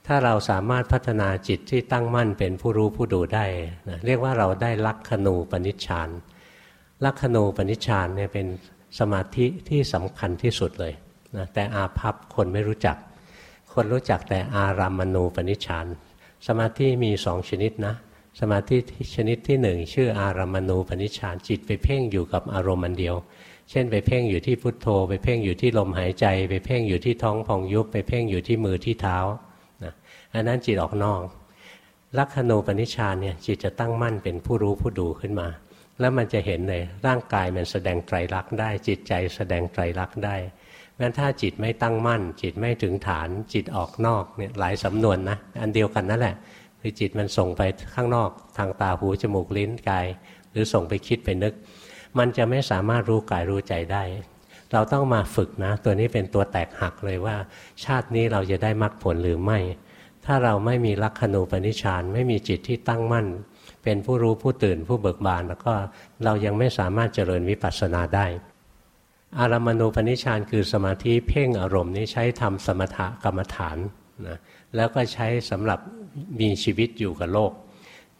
ถ้าเราสามารถพัฒนาจิตที่ตั้งมั่นเป็นผู้รู้ผู้ดูได้นะเรียกว่าเราได้ลักขณูปนิชฌานลักขณูปนิชฌานเนี่ยเป็นสมาธิที่สำคัญที่สุดเลยนะแต่อาภัพคนไม่รู้จัก คนรู้จักแต่อารามณูปนิชฌานสมาธิมีสองชนิดนะ สมาธิชนิดที่หนึ่งชื่ออารามณูปนิชฌานจิตไปเพ่งอยู่กับอารมณ์อันเดียว เช่นไปเพ่งอยู่ที่พุทโธ ไปเพ่งอยู่ที่ลมหายใจ ไปเพ่งอยู่ที่ท้องพองยุบไปเพ่งอยู่ที่มือที่เท้านะอันนั้นจิตออกนอกลักขณูปนิชฌานเนี่ยจิตจะตั้งมั่นเป็นผู้รู้ผู้ดูขึ้นมา แล้วมันจะเห็นเลยร่างกายมันแสดงไตรลักษณ์ได้ จิตใจแสดงไตรลักษณ์ได้งั้นถ้าจิตไม่ตั้งมั่น จิตไม่ถึงฐานจิตออกนอกเนี่ยหลายสำนวนนะอันเดียวกันนั่นแหละ คือจิตมันส่งไปข้างนอกทางตาหูจมูกลิ้นกาย หรือส่งไปคิดไปนึก มันจะไม่สามารถรู้กายรู้ใจได้ เราต้องมาฝึกนะ ตัวนี้เป็นตัวแตกหักเลยว่า ชาตินี้เราจะได้มรรคผลหรือไม่ ถ้าเราไม่มีลักขณูปนิชานไม่มีจิตที่ตั้งมั่น เป็นผู้รู้ผู้ตื่นผู้เบิกบาน แล้วก็เรายังไม่สามารถเจริญวิปัสสนาได้อารามณูปนิชานคือสมาธิเพ่งอารมณ์นี้ใช้ทำสมถกรรมฐานนะ แล้วก็ใช้สำหรับมีชีวิตอยู่กับโลก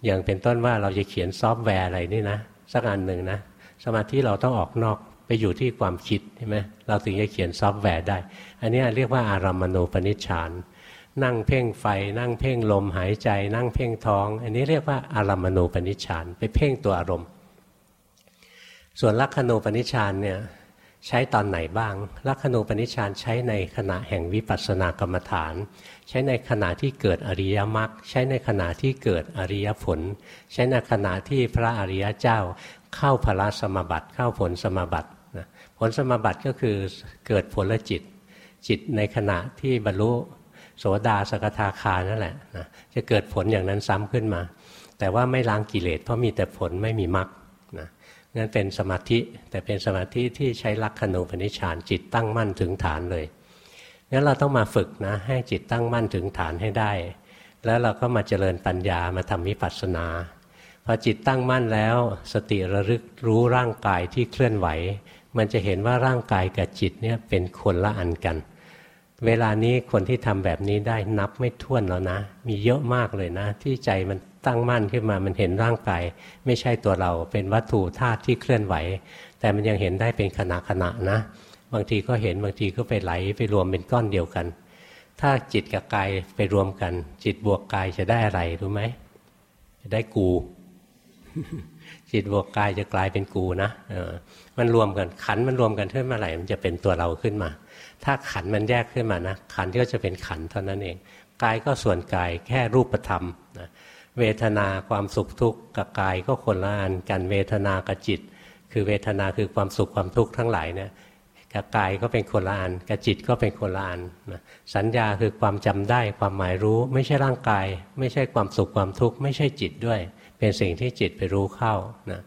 อย่างเป็นต้นว่าเราจะเขียนซอฟต์แวร์อะไรนี่นะ สักอันหนึ่งนะ สมาธิเราต้องออกนอกไปอยู่ที่ความคิดใช่ไหมเราถึงจะเขียนซอฟต์แวร์ได้ อันนี้เรียกว่าอารามณูปนิชฌานนั่งเพ่งไฟ นั่งเพ่งลมหายใจ นั่งเพ่งท้อง อันนี้เรียกว่าอารามณูปนิชฌานไปเพ่งตัวอารมณ์ ส่วนลักขณูปนิชฌานเนี่ย ใช้ตอนไหนบ้าง ลักขณูปนิชฌานใช้ในขณะแห่งวิปัสสนากรรมฐาน ใช้ในขณะที่เกิดอริยมรรค ใช้ในขณะที่เกิดอริยผล ใช้ในขณะที่พระอริยเจ้าเข้าพระสมบัติ เข้าผลสมบัติผลสมบัติก็คือเกิดผลละจิต จิตในขณะที่บรรลุโสดาสกทาคานั่นแหละนะจะเกิดผลอย่างนั้นซ้ำขึ้นมา แต่ว่าไม่ล้างกิเลสเพราะมีแต่ผลไม่มีมรรค นั่นเป็นสมาธิ แต่เป็นสมาธิที่ใช้ลักขณูปนิชฌานจิตตั้งมั่นถึงฐานเลยงั้นเราต้องมาฝึกนะ ให้จิตตั้งมั่นถึงฐานให้ได้ แล้วเราก็มาเจริญปัญญามาทำวิปัสสนาพอจิตตั้งมั่นแล้ว สติระลึกรู้ร่างกายที่เคลื่อนไหว มันจะเห็นว่าร่างกายกับจิตเนี่ยเป็นคนละอันกัน เวลานี้คนที่ทำแบบนี้ได้นับไม่ถ้วนแล้วนะ มีเยอะมากเลยนะ ที่ใจมัน ตั้งมั่นขึ้นมามันเห็นร่างกายไม่ใช่ตัวเราเป็นวัตถุธาตุที่เคลื่อนไหว แต่มันยังเห็นได้เป็นขณะขณะนะ บางทีก็เห็นบางทีก็ไปไหลไปรวมเป็นก้อนเดียวกัน ถ้าจิตกับกายไปรวมกัน จิตบวกกายจะได้อะไรรู้ไหมจะได้กู จิตบวกกายจะกลายเป็นกูนะมันรวมกันขันมันรวมกันขึ้นมาไหร่มันจะเป็นตัวเราขึ้นมา ถ้าขันมันแยกขึ้นมานะขันก็จะเป็นขันเท่านั้นเองกายก็ส่วนกายแค่รูปธรรมนะ เวทนาความสุขทุกข์กับกายก็คนละอันกันเวทนากับจิต คือเวทนาคือความสุขความทุกข์ทั้งหลายเนี่ยกับกายก็เป็นคนละอันกับจิตก็เป็นคนละอันนะสัญญาคือความจำได้ความหมายรู้ไม่ใช่ร่างกาย ไม่ใช่ความสุขความทุกข์ไม่ใช่จิตด้วย เป็นสิ่งที่จิตไปรู้เข้านะ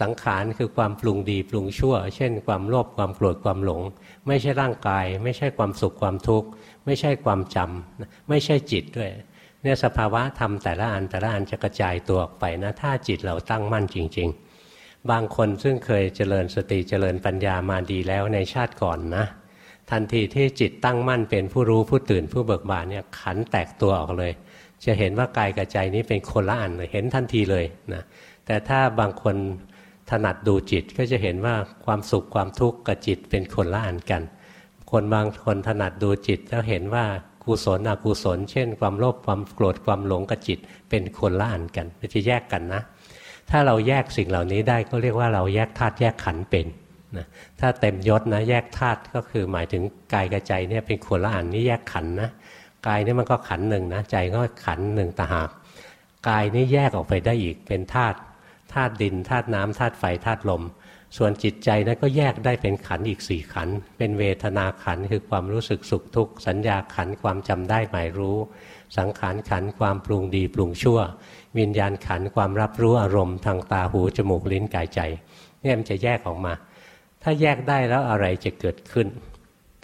สังขารคือความปรุงดีปรุงชั่ว เช่น ความโลภความโกรธความหลง ไม่ใช่ร่างกาย ไม่ใช่ความสุขความทุกข์ไม่ใช่ความจำไม่ใช่จิตด้วย เนี่ยสภาวะธรรมแต่ละอันแต่ละอันจะกระจายตัวออกไปนะถ้าจิตเราตั้งมั่นจริง ๆ บางคนซึ่งเคยเจริญสติเจริญปัญญามาดีแล้วในชาติก่อนนะ ทันทีที่จิตตั้งมั่นเป็นผู้รู้ผู้ตื่นผู้เบิกบานเนี่ยขันแตกตัวออกเลย จะเห็นว่ากายกับใจนี้เป็นคนละอันเลยเห็นทันทีเลยนะแต่ถ้าบางคนถนัดดูจิตก็จะเห็นว่าความสุขความทุกข์กับจิตเป็นคนละอันกัน คนบางคนถนัดดูจิตแล้วเห็นว่า กุศลอกุศล เช่น ความโลภความโกรธความหลงกับจิต เป็นคนละอันกันจะแยกกันนะ ถ้าเราแยกสิ่งเหล่านี้ได้ก็เรียกว่าเราแยกธาตุแยกขันเป็นนะถ้าเต็มยศนะแยกธาตุก็คือหมายถึงกายกับใจเนี่ยเป็นคนละอันนี่แยกขันนะกายนี่มันก็ขันหนึ่งนะใจก็ขันหนึ่งต่างหากกายนี่แยกออกไปได้อีกเป็นธาตุธาตุดินธาตุน้ำธาตุไฟธาตุลม ส่วนจิตใจนั้นก็แยกได้เป็นขันอีกสี่ขัน เป็นเวทนาขันคือความรู้สึกสุขทุกข์สัญญาขันความจำได้หมายรู้ สังขารขันความปรุงดีปรุงชั่ว วิญญาณขันความรับรู้อารมณ์ทางตาหูจมูกลิ้นกายใจเนี่ยมันจะแยกออกมา ถ้าแยกได้แล้วอะไรจะเกิดขึ้น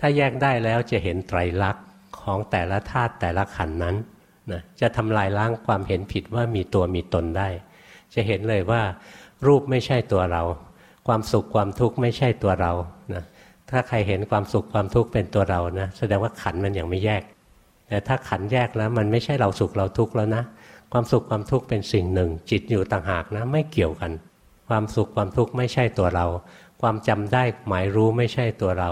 ถ้าแยกได้แล้วจะเห็นไตรลักษณ์ของแต่ละธาตุแต่ละขันนั้นนะจะทำลายล้างความเห็นผิดว่ามีตัวมีตนได้ จะเห็นเลยว่ารูปไม่ใช่ตัวเรา ความสุขความทุกข์ไม่ใช่ตัวเรานะถ้าใครเห็นความสุขความทุกข์เป็นตัวเรานะแสดงว่าขันมันยังไม่แยก แต่ถ้าขันแยกแล้วมันไม่ใช่เราสุขเราทุกข์แล้วนะ ความสุขความทุกข์เป็นสิ่งหนึ่ง จิตอยู่ต่างหากนะไม่เกี่ยวกัน ความสุขความทุกข์ไม่ใช่ตัวเรา ความจำได้หมายรู้ไม่ใช่ตัวเรา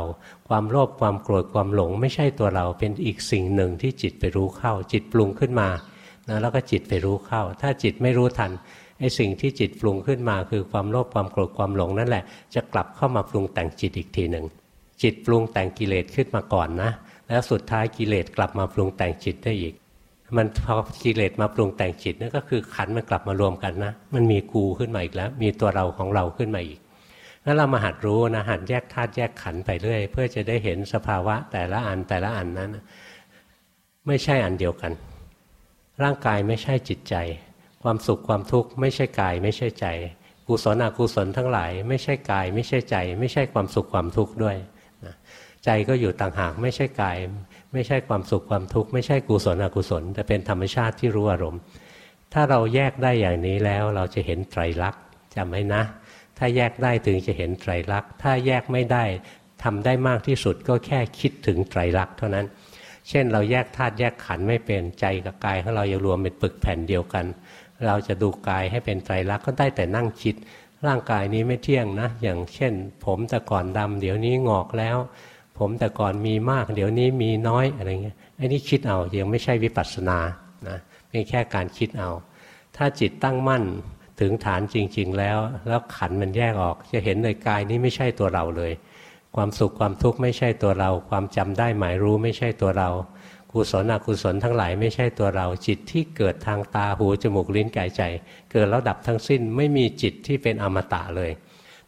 ความโลภความโกรธความหลง ไม่ใช่ตัวเรา เป็นอีกสิ่งหนึ่งที่จิตไปรู้เข้า จิตปรุงขึ้นมานะแล้วก็จิตไปรู้เข้า ถ้าจิตไม่รู้ทัน ไอ้สิ่งที่จิตปรุงขึ้นมาคือความโลภความโกรธความหลงนั่นแหละ จะกลับเข้ามาปรุงแต่งจิตอีกทีหนึ่งจิตปรุงแต่งกิเลสขึ้นมาก่อนนะ แล้วสุดท้ายกิเลสกลับมาปรุงแต่งจิตได้อีก มันพอกิเลสมาปรุงแต่งจิตนั่นก็คือขันมันกลับมารวมกันนะ มันมีกูขึ้นมาอีกแล้ว มีตัวเราของเราขึ้นมาอีกงั้นเรามาหัดรู้นะหัดแยกธาตุแยกขันไปเรื่อย เพื่อจะได้เห็นสภาวะแต่ละอันแต่ละอันนั้น ไม่ใช่อันเดียวกัน ร่างกายไม่ใช่จิตใจ ความสุขความทุกข์ไม่ใช่กายไม่ใช่ใจกุศลอกุศลทั้งหลาย ไม่ใช่กาย ไม่ใช่ใจ ไม่ใช่ความสุขความทุกข์ด้วยใจก็อยู่ต่างหากไม่ใช่กาย ไม่ใช่ความสุขความทุกข์ไม่ใช่กุศลอกุศล แต่เป็นธรรมชาติที่รู้อารมณ์ ถ้าเราแยกได้อย่างนี้แล้วเราจะเห็นไตรลักษณ์จำไว้นะ ถ้าแยกได้ถึงจะเห็นไตรลักษณ์ถ้าแยกไม่ได้ทำได้มากที่สุดก็แค่คิดถึงไตรลักษณ์เท่านั้น เช่นเราแยกธาตุแยกขันธ์ไม่เป็นใจกับกายของเรายังรวมเป็นปึกแผ่นเดียวกัน เราจะดูกายให้เป็นไตรลักษณ์ก็ได้แต่นั่งคิด ร่างกายนี้ไม่เที่ยงนะ อย่างเช่น ผมแต่ก่อนดำเดี๋ยวนี้งอกแล้ว ผมแต่ก่อนมีมาก เดี๋ยวนี้มีน้อยอะไรเงี้ยไอ้นี่คิดเอายังไม่ใช่วิปัสสนานะเป็นแค่การคิดเอา ถ้าจิตตั้งมั่นถึงฐานจริง ๆ แล้ว แล้วขันมันแยกออก จะเห็นเลยกายนี้ไม่ใช่ตัวเราเลย ความสุขความทุกข์ไม่ใช่ตัวเรา ความจำได้หมายรู้ไม่ใช่ตัวเรา กุศลอกุศลทั้งหลายไม่ใช่ตัวเรา จิตที่เกิดทางตาหูจมูกลิ้นกายใจ เกิดแล้วดับทั้งสิ้นไม่มีจิตที่เป็นอมตะเลย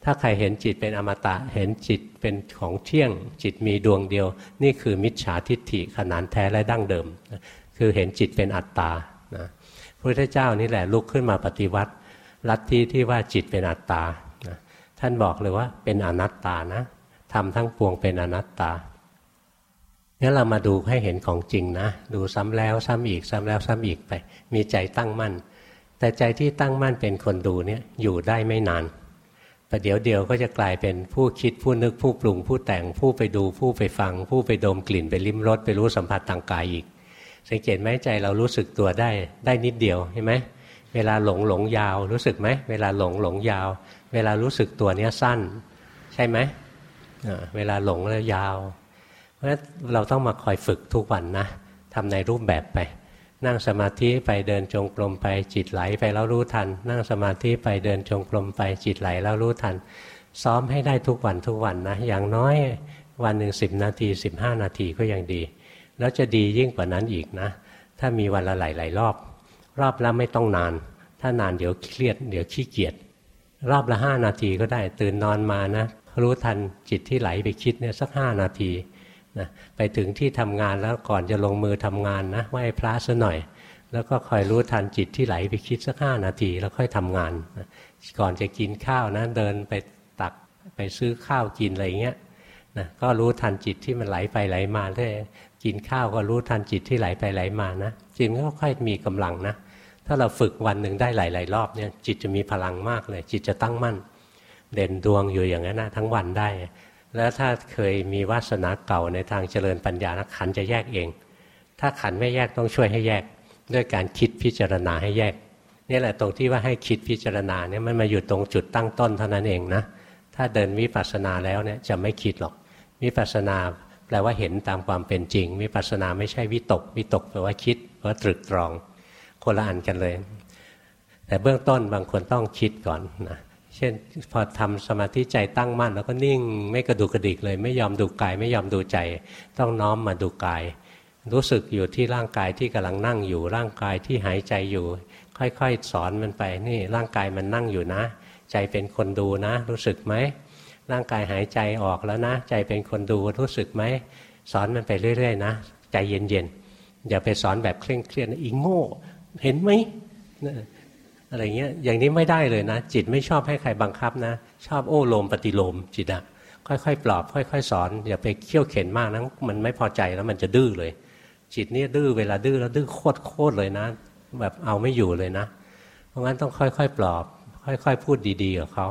ถ้าใครเห็นจิตเป็นอมตะเห็นจิตเป็นของเที่ยง จิตมีดวงเดียว นี่คือมิจฉาทิฏฐิขนานแท้และดั้งเดิม คือเห็นจิตเป็นอัตตานะพระพุทธเจ้านี่แหละลุกขึ้นมาปฏิวัติลัทธิที่ว่าจิตเป็นอัตตานะท่านบอกเลยว่าเป็นอนัตตานะทำทั้งปวงเป็นอนัตตา งั้นเรามาดูให้เห็นของจริงนะ ดูซ้ำแล้วซ้ำอีกซ้ำแล้วซ้ำอีกไป มีใจตั้งมั่น แต่ใจที่ตั้งมั่นเป็นคนดูเนี่ยอยู่ได้ไม่นานประเดี๋ยวเดียวก็จะกลายเป็นผู้คิดผู้นึกผู้ปรุง ผู้แต่งผู้ไปดูผู้ไปฟัง ผู้ไปดมกลิ่นไปลิ้มรสไปรู้สัมผัสทางกายอีก สังเกตไหมใจเรารู้สึกตัวได้ได้นิดเดียวเห็นไหมเวลาหลงหลงยาวรู้สึกไหมเวลาหลงหลงยาว เวลารู้สึกตัวเนี้ยสั้น ใช่ไหมเวลาหลงแล้วยาว เพราะฉะนั้นเราต้องมาคอยฝึกทุกวันนะทำในรูปแบบไป นั่งสมาธิไปเดินจงกรมไปจิตไหลไปแล้วรู้ทัน นั่งสมาธิไปเดินจงกรมไปจิตไหลแล้วรู้ทัน ซ้อมให้ได้ทุกวันทุกวันนะ อย่างน้อยวันหนึ่งสิบนาทีสิบห้านาทีก็ยังดี แล้วจะดียิ่งกว่านั้นอีกนะ ถ้ามีวันละหลายหลายรอบ รอบละไม่ต้องนาน ถ้านานเดี๋ยวเครียดเดี๋ยวขี้เกียจรอบละห้านาทีก็ได้ตื่นนอนมานะรู้ทันจิตที่ไหลไปคิดเนี่ยสักห้านาที นะไปถึงที่ทำงานแล้วก่อนจะลงมือทำงานนะไหว้พระซะหน่อย แล้วก็คอยรู้ทันจิตที่ไหลไปคิดสักห้านาที แล้วค่อยทำงานนะก่อนจะกินข้าวนะเดินไปตักไปซื้อข้าวกินอะไรเงี้ยนะก็รู้ทันจิตที่มันไหลไปไหลมาได้กินข้าวก็รู้ทันจิตที่ไหลไปไหลมานะจิตก็ค่อยมีกำลังนะถ้าเราฝึกวันหนึ่งได้หลาย ๆ รอบเนี่ยจิตจะมีพลังมากเลย จิตจะตั้งมั่น เด่นดวงอยู่อย่างนั้นนะทั้งวันได้ แล้วถ้าเคยมีวาสนาเก่าในทางเจริญปัญญาขันจะแยกเอง ถ้าขันไม่แยกต้องช่วยให้แยก ด้วยการคิดพิจารณาให้แยกนี่แหละตรงที่ว่าให้คิดพิจารณาเนี่ยมันมาอยู่ตรงจุดตั้งต้นเท่านั้นเองนะถ้าเดินวิปัสสนาแล้วเนี่ยจะไม่คิดหรอกวิปัสสนาแปลว่าเห็นตามความเป็นจริงวิปัสสนาไม่ใช่วิตกวิตกแปลว่าคิดแปลว่าตรึกตรอง คนละอันกันเลย แต่เบื้องต้นบางคนต้องคิดก่อนนะ เช่นพอทำสมาธิใจตั้งมั่น แล้วก็นิ่งไม่กระดุกกระดิกเลย ไม่ยอมดูกาย ไม่ยอมดูใจ ต้องน้อมมาดูกาย รู้สึกอยู่ที่ร่างกายที่กำลังนั่งอยู่ร่างกายที่หายใจอยู่ ค่อยๆ สอนมันไปนี่ร่างกายมันนั่งอยู่นะ ใจเป็นคนดูนะ รู้สึกไหมร่างกายหายใจออกแล้วนะ ใจเป็นคนดูรู้สึกไหมสอนมันไปเรื่อย ๆ นะ ใจเย็นๆอย่าไปสอนแบบเคร่งเครียดอีโง่ เห็นไหม อะไรเงี้ยอย่างนี้ไม่ได้เลยนะ จิตไม่ชอบให้ใครบังคับนะ ชอบโอ้โลมปฏิโลมจิตอะค่อยๆ ปลอบ ค่อย ๆ สอน อย่าไปเคี่ยวเข็นมากนะมันไม่พอใจแล้วมันจะดื้อเลย จิตนี่ดื้อเวลาดื้อแล้วดื้อโคตรโคตรเลยนะ แบบเอาไม่อยู่เลยนะ เพราะงั้นต้องค่อยๆ ปลอบ ค่อยๆ พูดดีๆกับเขา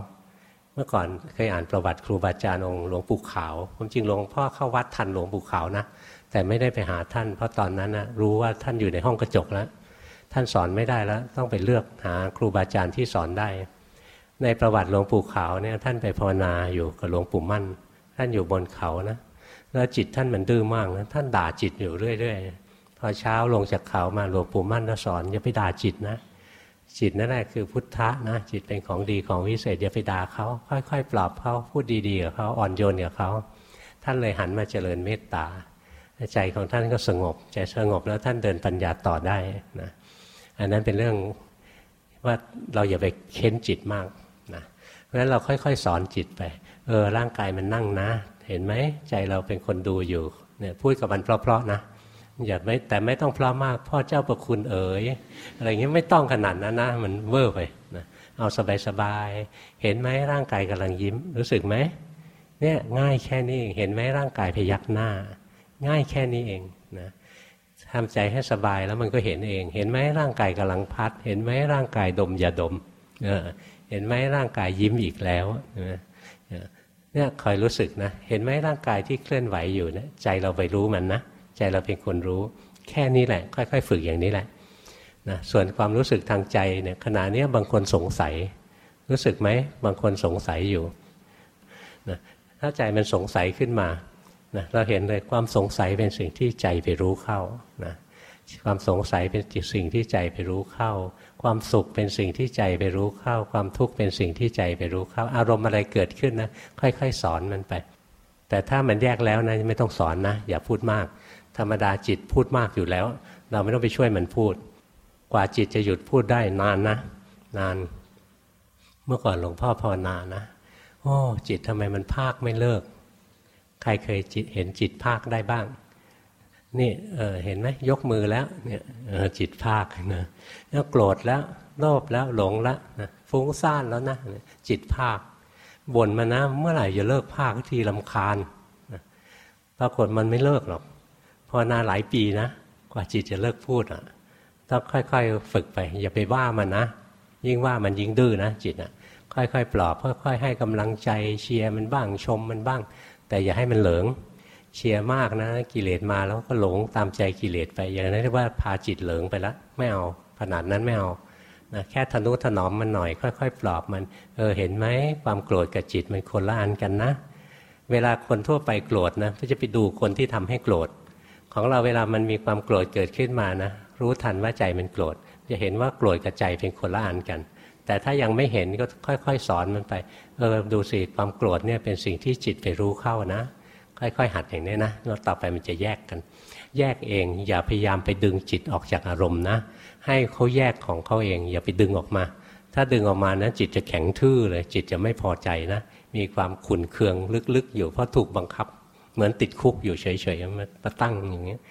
เมื่อก่อนเคยอ่านประวัติครูบาอาจารย์องค์หลวงปู่ขาวผมจริงหลวงพ่อเข้าวัดทันหลวงปู่ขาวนะแต่ไม่ได้ไปหาท่าน เพราะตอนนั้นนะรู้ว่าท่านอยู่ในห้องกระจกแล้ว ท่านสอนไม่ได้แล้ว ต้องไปเลือกหาครูบาอาจารย์ที่สอนได้ ในประวัติหลวงปู่ขาวเนี่ยท่านไปภาวนาอยู่กับหลวงปู่มั่น ท่านอยู่บนเขานะแล้วจิตท่านมันดื้อมากนะท่านด่าจิตอยู่เรื่อยๆพอเช้าลงจากเขามาหลวงปู่มั่นก็สอนอย่าไปด่าจิตนะ จิตนั่นแหละคือพุทธะนะจิตเป็นของดีของวิเศษอย่าไปด่าเขาค่อยๆปลอบเขาพูดดีๆกับเขาอ่อนโยนกับเขาท่านเลยหันมาเจริญเมตตาใจของท่านก็สงบ ใจสงบแล้วท่านเดินปัญญาต่อได้นะ อันนั้นเป็นเรื่องว่าเราอย่าไปเค้นจิตมากนะเพราะฉะนั้นเราค่อย ๆ สอนจิตไป เออร่างกายมันนั่งนะ เห็นไหมใจเราเป็นคนดูอยู่เนี่ยพูดกับมันเพราะๆนะอย่าไม่แต่ไม่ต้องเพราะมากพ่อเจ้าประคุณเอ๋ยอะไรเงี้ยไม่ต้องขนาดนั้นนะ มันเวอร์ไปนะเอาสบายๆเห็นไหมร่างกายกำลังยิ้ม รู้สึกไหมเนี่ยง่ายแค่นี้เห็นไหมร่างกายพยักหน้า ง่ายแค่นี้เองนะ ทำใจให้สบายแล้วมันก็เห็นเอง เห็นไหมร่างกายกำลังพัด เห็นไหมร่างกายดมยาดมเออเห็นไหมร่างกายยิ้มอีกแล้วเนี่ยคอยรู้สึกนะ เห็นไหมร่างกายที่เคลื่อนไหวอยู่นะใจเราไปรู้มันนะใจเราเป็นคนรู้ แค่นี้แหละ ค่อย ๆ ฝึกอย่างนี้แหละนะส่วนความรู้สึกทางใจเนี่ยขณะนี้บางคนสงสัย รู้สึกไหมบางคนสงสัยอยู่นะถ้าใจมันสงสัยขึ้นมา นะเราเห็นเลยความสงสัยเป็นสิ่งที่ใจไปรู้เข้านะความสงสัยเป็นสิ่งที่ใจไปรู้เข้า ความสุขเป็นสิ่งที่ใจไปรู้เข้า ความทุกข์เป็นสิ่งที่ใจไปรู้เข้า อารมณ์อะไรเกิดขึ้นนะ ค่อย ๆ สอนมันไป แต่ถ้ามันแยกแล้วนะไม่ต้องสอนนะ อย่าพูดมาก ธรรมดาจิตพูดมากอยู่แล้ว เราไม่ต้องไปช่วยมันพูด กว่าจิตจะหยุดพูดได้นานนะ นาน เมื่อก่อนหลวงพ่อภาวนานะโอ้จิตทำไมมันภาคไม่เลิก ใครเคยจิตเห็นจิตภาคได้บ้าง นี่เเห็นไหมยกมือแล้วเนี่ยจิตภาคนะแล้วโกรธแล้วโลภแล้วหลงแล้วนะฟุ้งซ่านแล้วนะจิตภาคบ่นมานะเมื่อไหร่จะเลิกภาคทีลำคาญนะปรากฏมันไม่เลิกหรอกพอนาหลายปีนะ กว่าจิตจะเลิกพูดอะต้องค่อยๆ ฝึกไป อย่าไปว่ามันนะ ยิ่งว่ามันยิ่งดื้อนะจิตอะค่อยๆ ปลอบค่อยๆ ให้กำลังใจเชียร์มันบ้างชมมันบ้าง แต่อย่าให้มันเหลิงเชียร์มากนะกิเลสมาแล้วก็หลงตามใจกิเลสไป อย่างนั้นเรียกว่าพาจิตเหลิงไปแล้วไม่เอาขนาดนั้นไม่เอานะแค่ทนุถนอมมันหน่อย ค่อย ๆ ปลอบมันเออเห็นไหมความโกรธกับจิตมันคนละอันกันนะ เวลาคนทั่วไปโกรธนะก็จะไปดูคนที่ทำให้โกรธ ของเราเวลามันมีความโกรธเกิดขึ้นมานะ รู้ทันว่าใจมันโกรธจะเห็นว่าโกรธกับใจเป็นคนละอันกัน แต่ถ้ายังไม่เห็นก็ค่อยๆ สอนมันไปเออดูสิความโกรธเนี่ยเป็นสิ่งที่จิตไปรู้เข้านะ ค่อยๆ หัดอย่างนี้นะแล้วต่อไปมันจะแยกกัน แยกเองอย่าพยายามไปดึงจิตออกจากอารมณ์นะ ให้เขาแยกของเขาเอง อย่าไปดึงออกมา ถ้าดึงออกมานะจิตจะแข็งทื่อเลยจิตจะไม่พอใจนะ มีความขุ่นเคืองลึกๆ อยู่เพราะถูกบังคับ เหมือนติดคุกอยู่เฉยๆมาตั้งอย่างเงี้ย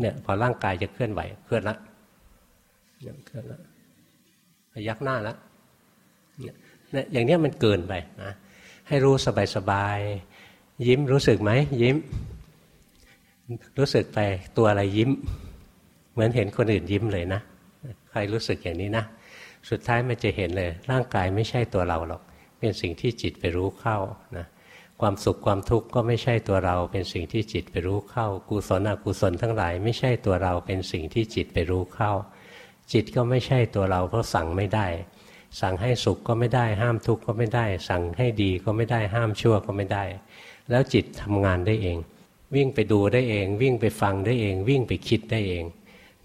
เนี่ยพอร่างกายจะเคลื่อนไหวเคลื่อนละเคลื่อนละ พยักหน้าแล้วเนี่ยอย่างนี้มันเกินไปนะให้รู้สบายๆยิ้มรู้สึกไหมยิ้ม รู้สึกไปตัวอะไรยิ้ม เหมือนเห็นคนอื่นยิ้มเลยนะใครรู้สึกอย่างนี้นะสุดท้ายมันจะเห็นเลย ร่างกายไม่ใช่ตัวเราหรอก เป็นสิ่งที่จิตไปรู้เข้านะความสุขความทุกข์ก็ไม่ใช่ตัวเรา เป็นสิ่งที่จิตไปรู้เข้า กุศลอกุศลทั้งหลาย ไม่ใช่ตัวเราเป็นสิ่งที่จิตไปรู้เข้า จิตก็ไม่ใช่ตัวเราเพราะสั่งไม่ได้ สั่งให้สุขก็ไม่ได้ ห้ามทุกข์ก็ไม่ได้ สั่งให้ดีก็ไม่ได้ ห้ามชั่วก็ไม่ได้ แล้วจิตทำงานได้เอง วิ่งไปดูได้เอง วิ่งไปฟังได้เอง วิ่งไปคิดได้เอง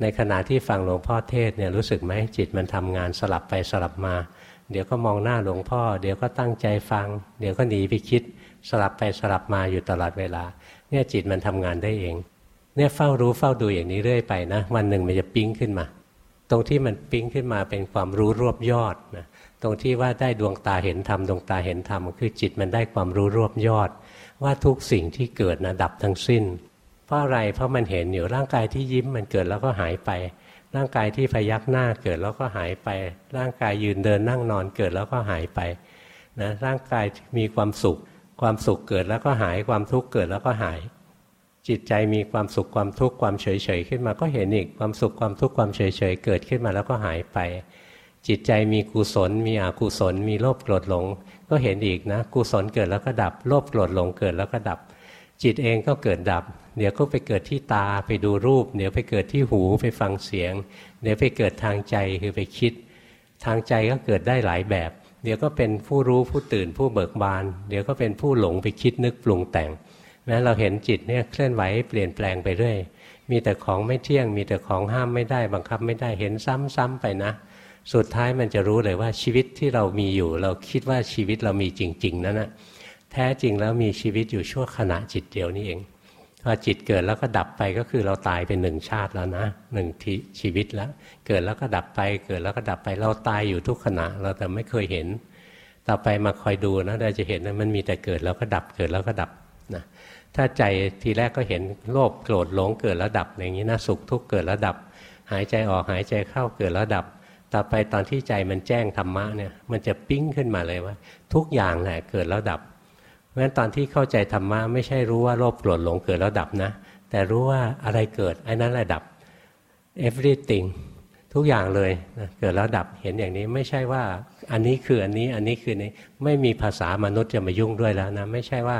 ในขณะที่ฟังหลวงพ่อเทศเนี่ยรู้สึกไหมจิตมันทำงานสลับไปสลับมา เดี๋ยวก็มองหน้าหลวงพ่อ เดี๋ยวก็ตั้งใจฟัง เดี๋ยวก็หนีไปคิด สลับไปสลับมาอยู่ตลอดเวลา เนี่ยจิตมันทำงานได้เอง เนี่ยเฝ้ารู้เฝ้าดูอย่างนี้เรื่อยไปนะ วันหนึ่งมันจะปิ้งขึ้นมา ตรงที่มันปิ้งขึ้นมาเป็นความรู้รวบยอดนะตรงที่ว่าได้ดวงตาเห็นธรรมดวงตาเห็นธรรมคือจิตมันได้ความรู้รวบยอด ว่าทุกสิ่งที่เกิดนะดับทั้งสิ้น เพราะอะไรเพราะมันเห็นอยู่ร่างกายที่ยิ้มมันเกิดแล้วก็หายไป ร่างกายที่พยักหน้าเกิดแล้วก็หายไป ร่างกายยืนเดินนั่งนอนเกิดแล้วก็หายไปนะร่างกายมีความสุข ความสุขเกิดแล้วก็หายความทุกข์เกิดแล้วก็หาย จิตใจมีความสุขความทุกข์ความเฉยเฉยขึ้นมาก็เห็นอีกความสุขความทุกข์ความเฉยเฉยเกิดขึ้นมาแล้วก็หายไป จิตใจมีกุศล มีอกุศล มีโลภโกรธหลง ก็เห็นอีกนะกุศลเกิดแล้วก็ดับโลภโกรธหลงเกิดแล้วก็ดับ จิตเองก็เกิดดับ เดี๋ยวก็ไปเกิดที่ตาไปดูรูป เดี๋ยวไปเกิดที่หูไปฟังเสียง เดี๋ยวไปเกิดทางใจคือไปคิด ทางใจก็เกิดได้หลายแบบ เดี๋ยวก็เป็นผู้รู้ผู้ตื่นผู้เบิกบาน เดี๋ยวก็เป็นผู้หลงไปคิดนึกปรุงแต่ง แม้เราเห็นจิตเนี่ยเคลื่อนไหวเปลี่ยนแปลงไปเรื่อยมีแต่ของไม่เที่ยง มีแต่ของห้ามไม่ได้ บังคับไม่ได้เห็นซ้ำๆไปนะ สุดท้ายมันจะรู้เลยว่าชีวิตที่เรามีอยู่ เราคิดว่าชีวิตเรามีจริง ๆ นั่นนะแท้จริงแล้วมีชีวิตอยู่ชั่วขณะจิตเดียวนี่เองพอจิตเกิดแล้วก็ดับไปก็คือเราตายเป็นหนึ่งชาติแล้วนะหนึ่งทีชีวิตแล้ว เกิดแล้วก็ดับไป เกิดแล้วก็ดับไปเราตายอยู่ทุกขณะ เราแต่ไม่เคยเห็น ต่อไปมาคอยดูนะเราจะเห็นว่ามันมีแต่เกิดแล้วก็ดับเกิดแล้วก็ดับ ถ้าใจทีแรกก็เห็นโลภโกรธหลงเกิดแล้วดับอย่างนี้นะสุขทุกข์เกิดแล้วดับ หายใจออกหายใจเข้าเกิดแล้วดับ ต่อไปตอนที่ใจมันแจ้งธรรมะเนี่ยมันจะปิ้งขึ้นมาเลยว่า ทุกอย่างแหละเกิดแล้วดับ เพราะฉะนั้นตอนที่เข้าใจธรรมะไม่ใช่รู้ว่าโลภโกรธหลงเกิดแล้วดับนะ แต่รู้ว่าอะไรเกิดไอ้นั้นแหละดับ everything ทุกอย่างเลยนะเกิดแล้วดับเห็นอย่างนี้ไม่ใช่ว่าอันนี้คืออันนี้อันนี้คือนี้ไม่มีภาษามนุษย์จะมายุ่งด้วยแล้วนะไม่ใช่ว่า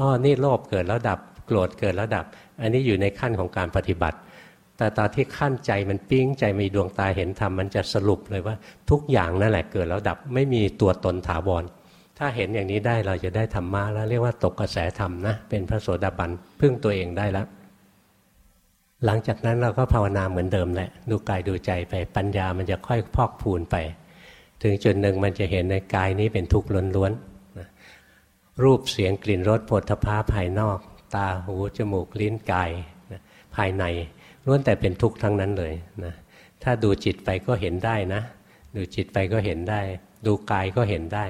อ๋อนี่โลภเกิดแล้วดับโกรธเกิดแล้วดับ อันนี้อยู่ในขั้นของการปฏิบัติ แต่ตอนที่ขั้นใจมันปิ้งใจมีดวงตาเห็นธรรมมันจะสรุปเลยว่าทุกอย่างนั่นแหละเกิดแล้วดับไม่มีตัวตนถาวรถ้าเห็นอย่างนี้ได้เราจะได้ธรรมะแล้วเรียกว่าตกกระแสธรรมนะเป็นพระโสดาบันพึ่งตัวเองได้แล้ว หลังจากนั้นเราก็ภาวนาเหมือนเดิมแหละดูกายดูใจไปปัญญามันจะค่อยพอกพูนไป ถึงจุดหนึ่งมันจะเห็นในกายนี้เป็นทุกข์ล้วนๆรูปเสียงกลิ่นรสผลทพาภายนอก ตาหูจมูกลิ้นกายภายในล้วนแต่เป็นทุกข์ทั้งนั้นเลยนะถ้าดูจิตไปก็เห็นได้นะ ดูจิตไปก็เห็นได้ ดูกายก็เห็นได้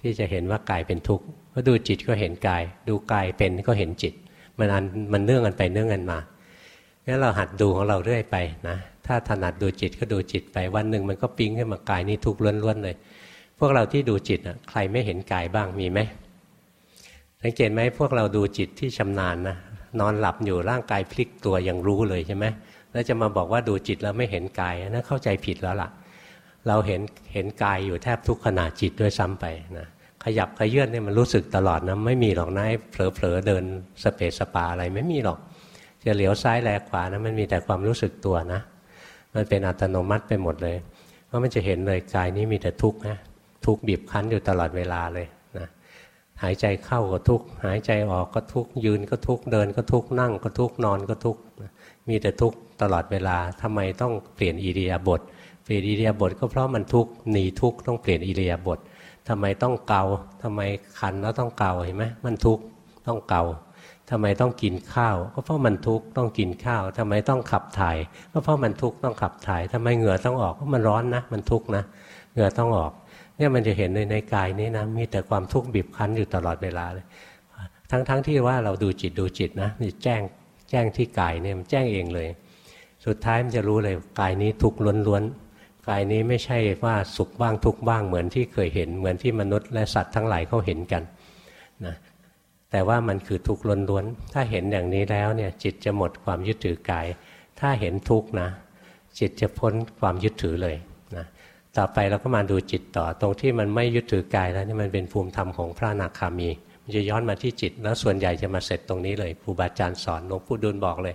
ที่จะเห็นว่ากายเป็นทุกข์ก็ดูจิตก็เห็นกาย ดูกายเป็นก็เห็นจิต มันอันมันเนื่องกันไปเนื่องกันมา งั้นเราหัดดูของเราเรื่อยไปนะถ้าถนัดดูจิตก็ดูจิตไปวันหนึ่งมันก็ปิ้งขึ้นมากายนี่ทุกข์ล้วนๆเลย พวกเราที่ดูจิตอะใครไม่เห็นกายบ้างมีไหมสังเกตไหมพวกเราดูจิตที่ชำนาญนะนอนหลับอยู่ร่างกายพลิกตัวยังรู้เลยใช่ไหมแล้วจะมาบอกว่าดูจิตแล้วไม่เห็นกายนั่นเข้าใจผิดแล้วล่ะ เราเห็นเห็นกายอยู่แทบทุกขณะจิตด้วยซ้ำไปนะขยับขยื่นเนี่ยมันรู้สึกตลอดนะไม่มีหรอกนะเผลอๆเดินสเปสสปาอะไรไม่มีหรอก จะเหลียวซ้ายแลขวานะมันมีแต่ความรู้สึกตัวนะ มันเป็นอัตโนมัติไปหมดเลยเพราะมันจะเห็นเลยกายนี้มีแต่ทุกข์นะทุกข์บีบคั้นอยู่ตลอดเวลาเลยนะหายใจเข้าก็ทุกข์หายใจออกก็ทุกข์ยืนก็ทุกข์เดินก็ทุกข์นั่งก็ทุกข์นอนก็ทุกข์มีแต่ทุกข์ตลอดเวลาทำไมต้องเปลี่ยนอิริยาบถเปลี่ยนอิริยาบถก็เพราะมันทุกข์หนีทุกข์ต้องเปลี่ยนอิริยาบถทำไมต้องเกาทำไมคันแล้วต้องเกาเห็นไหมมันทุกข์ต้องเกา ทำไมต้องกินข้าว ก็เพราะมันทุกข์ต้องกินข้าวทำไมต้องขับถ่าย ก็เพราะมันทุกข์ต้องขับถ่ายทำไมเหงื่อต้องออกก็มันร้อนนะ มันทุกข์นะเหงื่อต้องออก เนี่ยมันจะเห็นในในกายนี้นะมีแต่ความทุกข์บีบคั้นอยู่ตลอดเวลาเลย ทั้งๆทที่ว่าเราดูจิตดูจิตนะมันแจ้งแจ้งที่กายเนี่ยมันแจ้งเองเลย สุดท้ายมันจะรู้เลยกายนี้ทุกข์ล้วนๆกายนี้ไม่ใช่ว่าสุขบ้างทุกข์บ้างเหมือนที่เคยเห็น เหมือนที่มนุษย์และสัตว์ทั้งหลายเขาเห็นกัน แต่ว่ามันคือทุกข์ล้วนๆถ้าเห็นอย่างนี้แล้วเนี่ยจิตจะหมดความยึดถือกาย ถ้าเห็นทุกข์นะ จิตจะพ้นความยึดถือเลยนะต่อไปเราก็มาดูจิตต่อตรงที่มันไม่ยึดถือกายแล้วนี่มันเป็นภูมิธรรมของพระนาคามี มันจะย้อนมาที่จิตแล้วส่วนใหญ่จะมาเสร็จตรงนี้เลยครูบาอาจารย์สอนหลวงปู่ดูลบอกเลย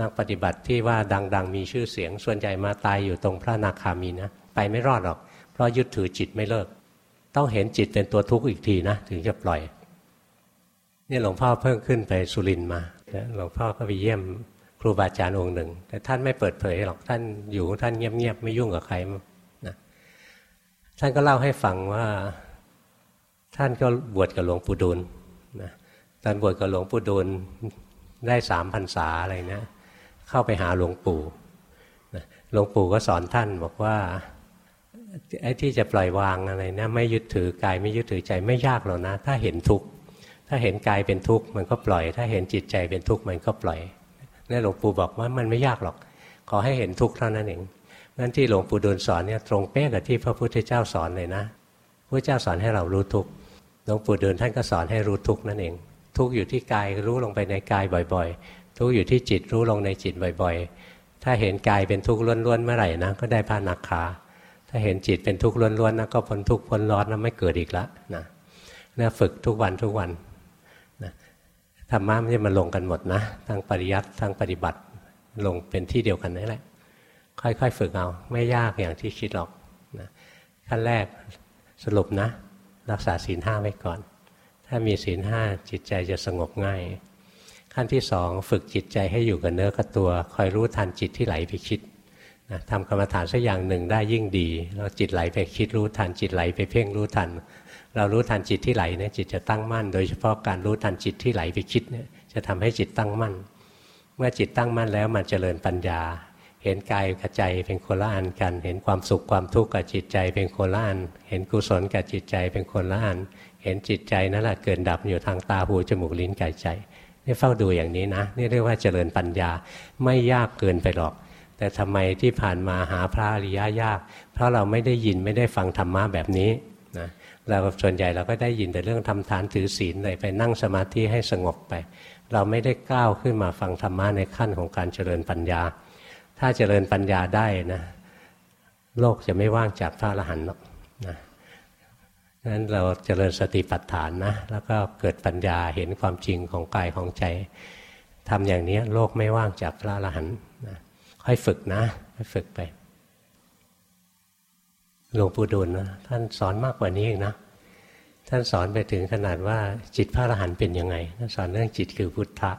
นักปฏิบัติที่ว่าดังๆ มีชื่อเสียง ส่วนใหญ่มาตายอยู่ตรงพระนาคามีนะไปไม่รอดหรอก เพราะยึดถือจิตไม่เลิก ต้องเห็นจิตเป็นตัวทุกข์อีกทีนะ ถึงจะปล่อย นี่หลวงพ่อเพิ่งขึ้นไปสุรินมาหลวงพ่อก็ไปเยี่ยมครูบาอาจารย์องค์หนึ่ง แต่ท่านไม่เปิดเผยหรอกท่านอยู่ท่านเงียบๆไม่ยุ่งกับใครนะท่านก็เล่าให้ฟังว่า ท่านก็บวชกับหลวงปู่ดูลนะตอนบวชกับหลวงปู่ดูลได้สามพรรษาอะไรเนะียเข้าไปหาหลวงปู่หลวงปู่ก็สอนท่านบอกว่าไอ้ที่จะปล่อยวางอะไรนะไม่ยึดถือกายไม่ยึดถือใจไม่ยากหรอกนะ ถ้าเห็นทุกข์ ถ้าเห็นกายเป็นทุกข์มันก็ปล่อย ถ้าเห็นจิตใจเป็นทุกข์มันก็ปล่อยนี่หลวงปู่บอกว่ามันไม่ยากหรอก ขอให้เห็นทุกข์เท่านั้นเองนั่นที่หลวงปู่ดูลสอนเนี่ยตรงเป๊ะกับที่พระพุทธเจ้าสอนเลยนะพระเจ้าสอนให้เรารู้ทุกข์หลวงปู่ดูลท่านก็สอนให้รู้ทุกข์นั่นเอง ทุกข์อยู่ที่กายรู้ลงไปในกายบ่อย ๆ ทุกข์อยู่ที่จิตรู้ลงในจิตบ่อย ๆ ถ้าเห็นกายเป็นทุกข์ล้วนๆเมื่อไหร่นะก็ได้พระนักขาถ้าเห็นจิตเป็นทุกข์ล้วนๆนะก็พ้นทุกข์พ้นร้อนนะไม่เกิดอีกแล้วนะเนี่ยฝึกทุกวันทุกวัน ธรรมะไม่ใช่มาลงกันหมดนะทั้งปริยัติทั้งปฏิบัติลงเป็นที่เดียวกันนี่แหละ ค่อยๆฝึกเอา ไม่ยากอย่างที่คิดหรอกนะขั้นแรกสรุปนะ รักษาศีลห้าไว้ก่อน ถ้ามีศีลห้าจิตใจจะสงบง่าย ขั้นที่สองฝึกจิตใจให้อยู่กับเนื้อกับตัว คอยรู้ทันจิตที่ไหลไปคิด ทำกรรมฐานสักอย่างหนึ่งได้ยิ่งดีแล้วจิตไหลไปคิดรู้ทันจิตไหลไปเพ่งรู้ทัน เรารู้ทันจิตที่ไหลเนี่ยจิตจะตั้งมั่น โดยเฉพาะการรู้ทันจิตที่ไหลไปคิดเนี่ยจะทำให้จิตตั้งมั่น เมื่อจิตตั้งมั่นแล้วมันจเจริญปัญญา เห็นกายกับใจเป็นคนละอันกัน เห็นความสุขความทุกข์กับจิตใจเป็นคนละอัน เห็นกุศลกับจิตใจเป็นคนละอัน เห็นจิตใจนั่นแหละเกิดดับอยู่ทางตาหูจมูกลิ้นกายใจนี่เฝ้าดูอย่างนี้นะนี่เรียกว่าเจริญปัญญาไม่ยากเกินไปหรอก แต่ทำไมที่ผ่านมาหาพระอริยะยาก เพราะเราไม่ได้ยินไม่ได้ฟังธรรมะแบบนี้นะเราส่วนใหญ่เราก็ได้ยินแต่เรื่องทำทานถือศีลเลยไปนั่งสมาธิให้สงบไป เราไม่ได้ก้าวขึ้นมาฟังธรรมะในขั้นของการเจริญปัญญา ถ้าเจริญปัญญาได้นะโลกจะไม่ว่างจากพระอรหันต์หรอกนะนั้นเราเจริญสติปัฏฐานนะแล้วก็เกิดปัญญาเห็นความจริงของกายของใจทำอย่างนี้โลกไม่ว่างจากพระอรหันต์นะ ค่อยฝึกนะค่อยฝึกไปหลวงปู่ดูลนะท่านสอนมากกว่านี้อีกนะท่านสอนไปถึงขนาดว่าจิตพระอรหันต์เป็นยังไงท่านสอนเรื่องจิตคือพุทธะ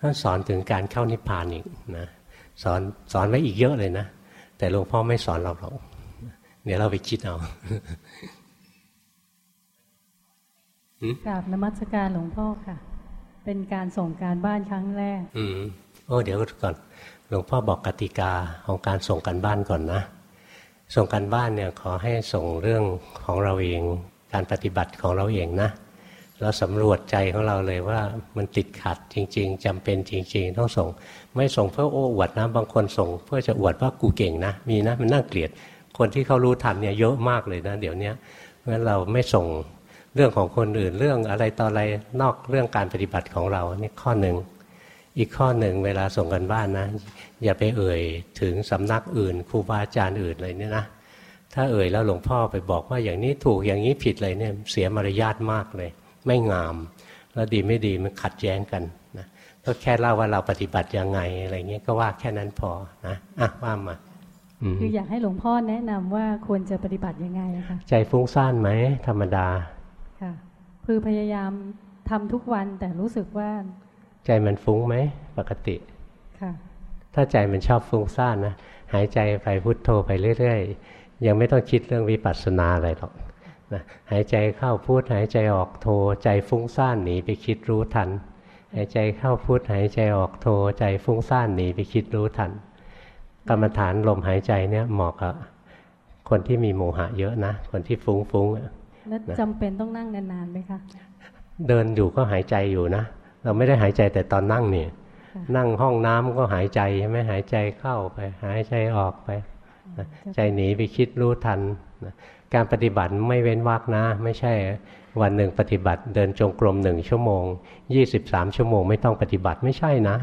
ท่านสอนถึงการเข้านิพพานอีกนะสอนสอนไว้อีกเยอะเลยนะ แต่หลวงพ่อไม่สอนเราหรอกเดี๋ยวเราไปคิดเอากราบนมัสการหลวงพ่อค่ะ เป็นการส่งการบ้านครั้งแรก อืมโอ้เดี๋ยวก่อน หลวงพ่อบอกกติกาของการส่งการบ้านก่อนนะ ส่งการบ้านเนี่ยขอให้ส่งเรื่องของเราเองการปฏิบัติของเราเองนะเราสำรวจใจของเราเลยว่ามันติดขัดจริง ๆจำเป็นจริง ๆ ต้องส่ง ไม่ส่งเพื่อโอ้อวดนะบางคนส่ง เพื่อจะอวดว่ากูเก่งนะ มีนะมันน่าเกลียด คนที่เขารู้ทันเนี่ยเยอะมากเลยนะเดี๋ยวนี้เพราะฉะนั้นเราไม่ส่งเรื่องของคนอื่นเรื่องอะไรต่ออะไรนอกเรื่องการปฏิบัติของเรานี่ข้อหนึ่ง อีกข้อหนึ่งเวลาส่งกันบ้านนะ อย่าไปเอ่ยถึงสำนักอื่นครูบาอาจารย์อื่นเลยเนี่ยนะถ้าเอ่ยแล้วหลวงพ่อไปบอกว่าอย่างนี้ถูกอย่างนี้ผิดเลยเนี่ยเสียมารยาทมากเลย ไม่งาม แล้วดีไม่ดีมันขัดแย้งกันนะก็แค่เล่าว่าเราปฏิบัติยังไงอะไรเงี้ยก็ว่าแค่นั้นพอนะอะว่ามาคืออยากให้หลวงพ่อแนะนำว่าควรจะปฏิบัติยังไงคะใจฟุ้งซ่านไหมธรรมดาค่ะคือพยายามทำทุกวันแต่รู้สึกว่า ใจมันฟุ้งไหมปกติค่ะถ้าใจมันชอบฟุ้งซ่านนะหายใจไปพุทโธไปเรื่อยๆ ยังไม่ต้องคิดเรื่องวิปัสสนาอะไรหรอกนะหายใจเข้าพุทหายใจออกโทใจฟุ้งซ่านหนีไปคิดรู้ทัน หายใจเข้าพุทหายใจออกโทใจฟุ้งซ่านหนีไปคิดรู้ทัน กรรมฐานลมหายใจเนี่ยเหมาะกับคนที่มีโมหะเยอะนะ คนที่ฟุ้งฟุ้งแล้วจำเป็นต้องนั่งนานๆไหมคะ เดินอยู่ก็หายใจอยู่นะ เราไม่ได้หายใจแต่ตอนนั่งนี่นั่งห้องน้ำก็หายใจใช่ไหมหายใจเข้าไป หายใจออกไป ใจหนีไปคิดรู้ทัน การปฏิบัติไม่เว้นวักนะ ไม่ใช่วันหนึ่งปฏิบัติ เดินจงกรมหนึ่งชั่วโมงยี่สิบสามชั่วโมงไม่ต้องปฏิบัติไม่ใช่นะ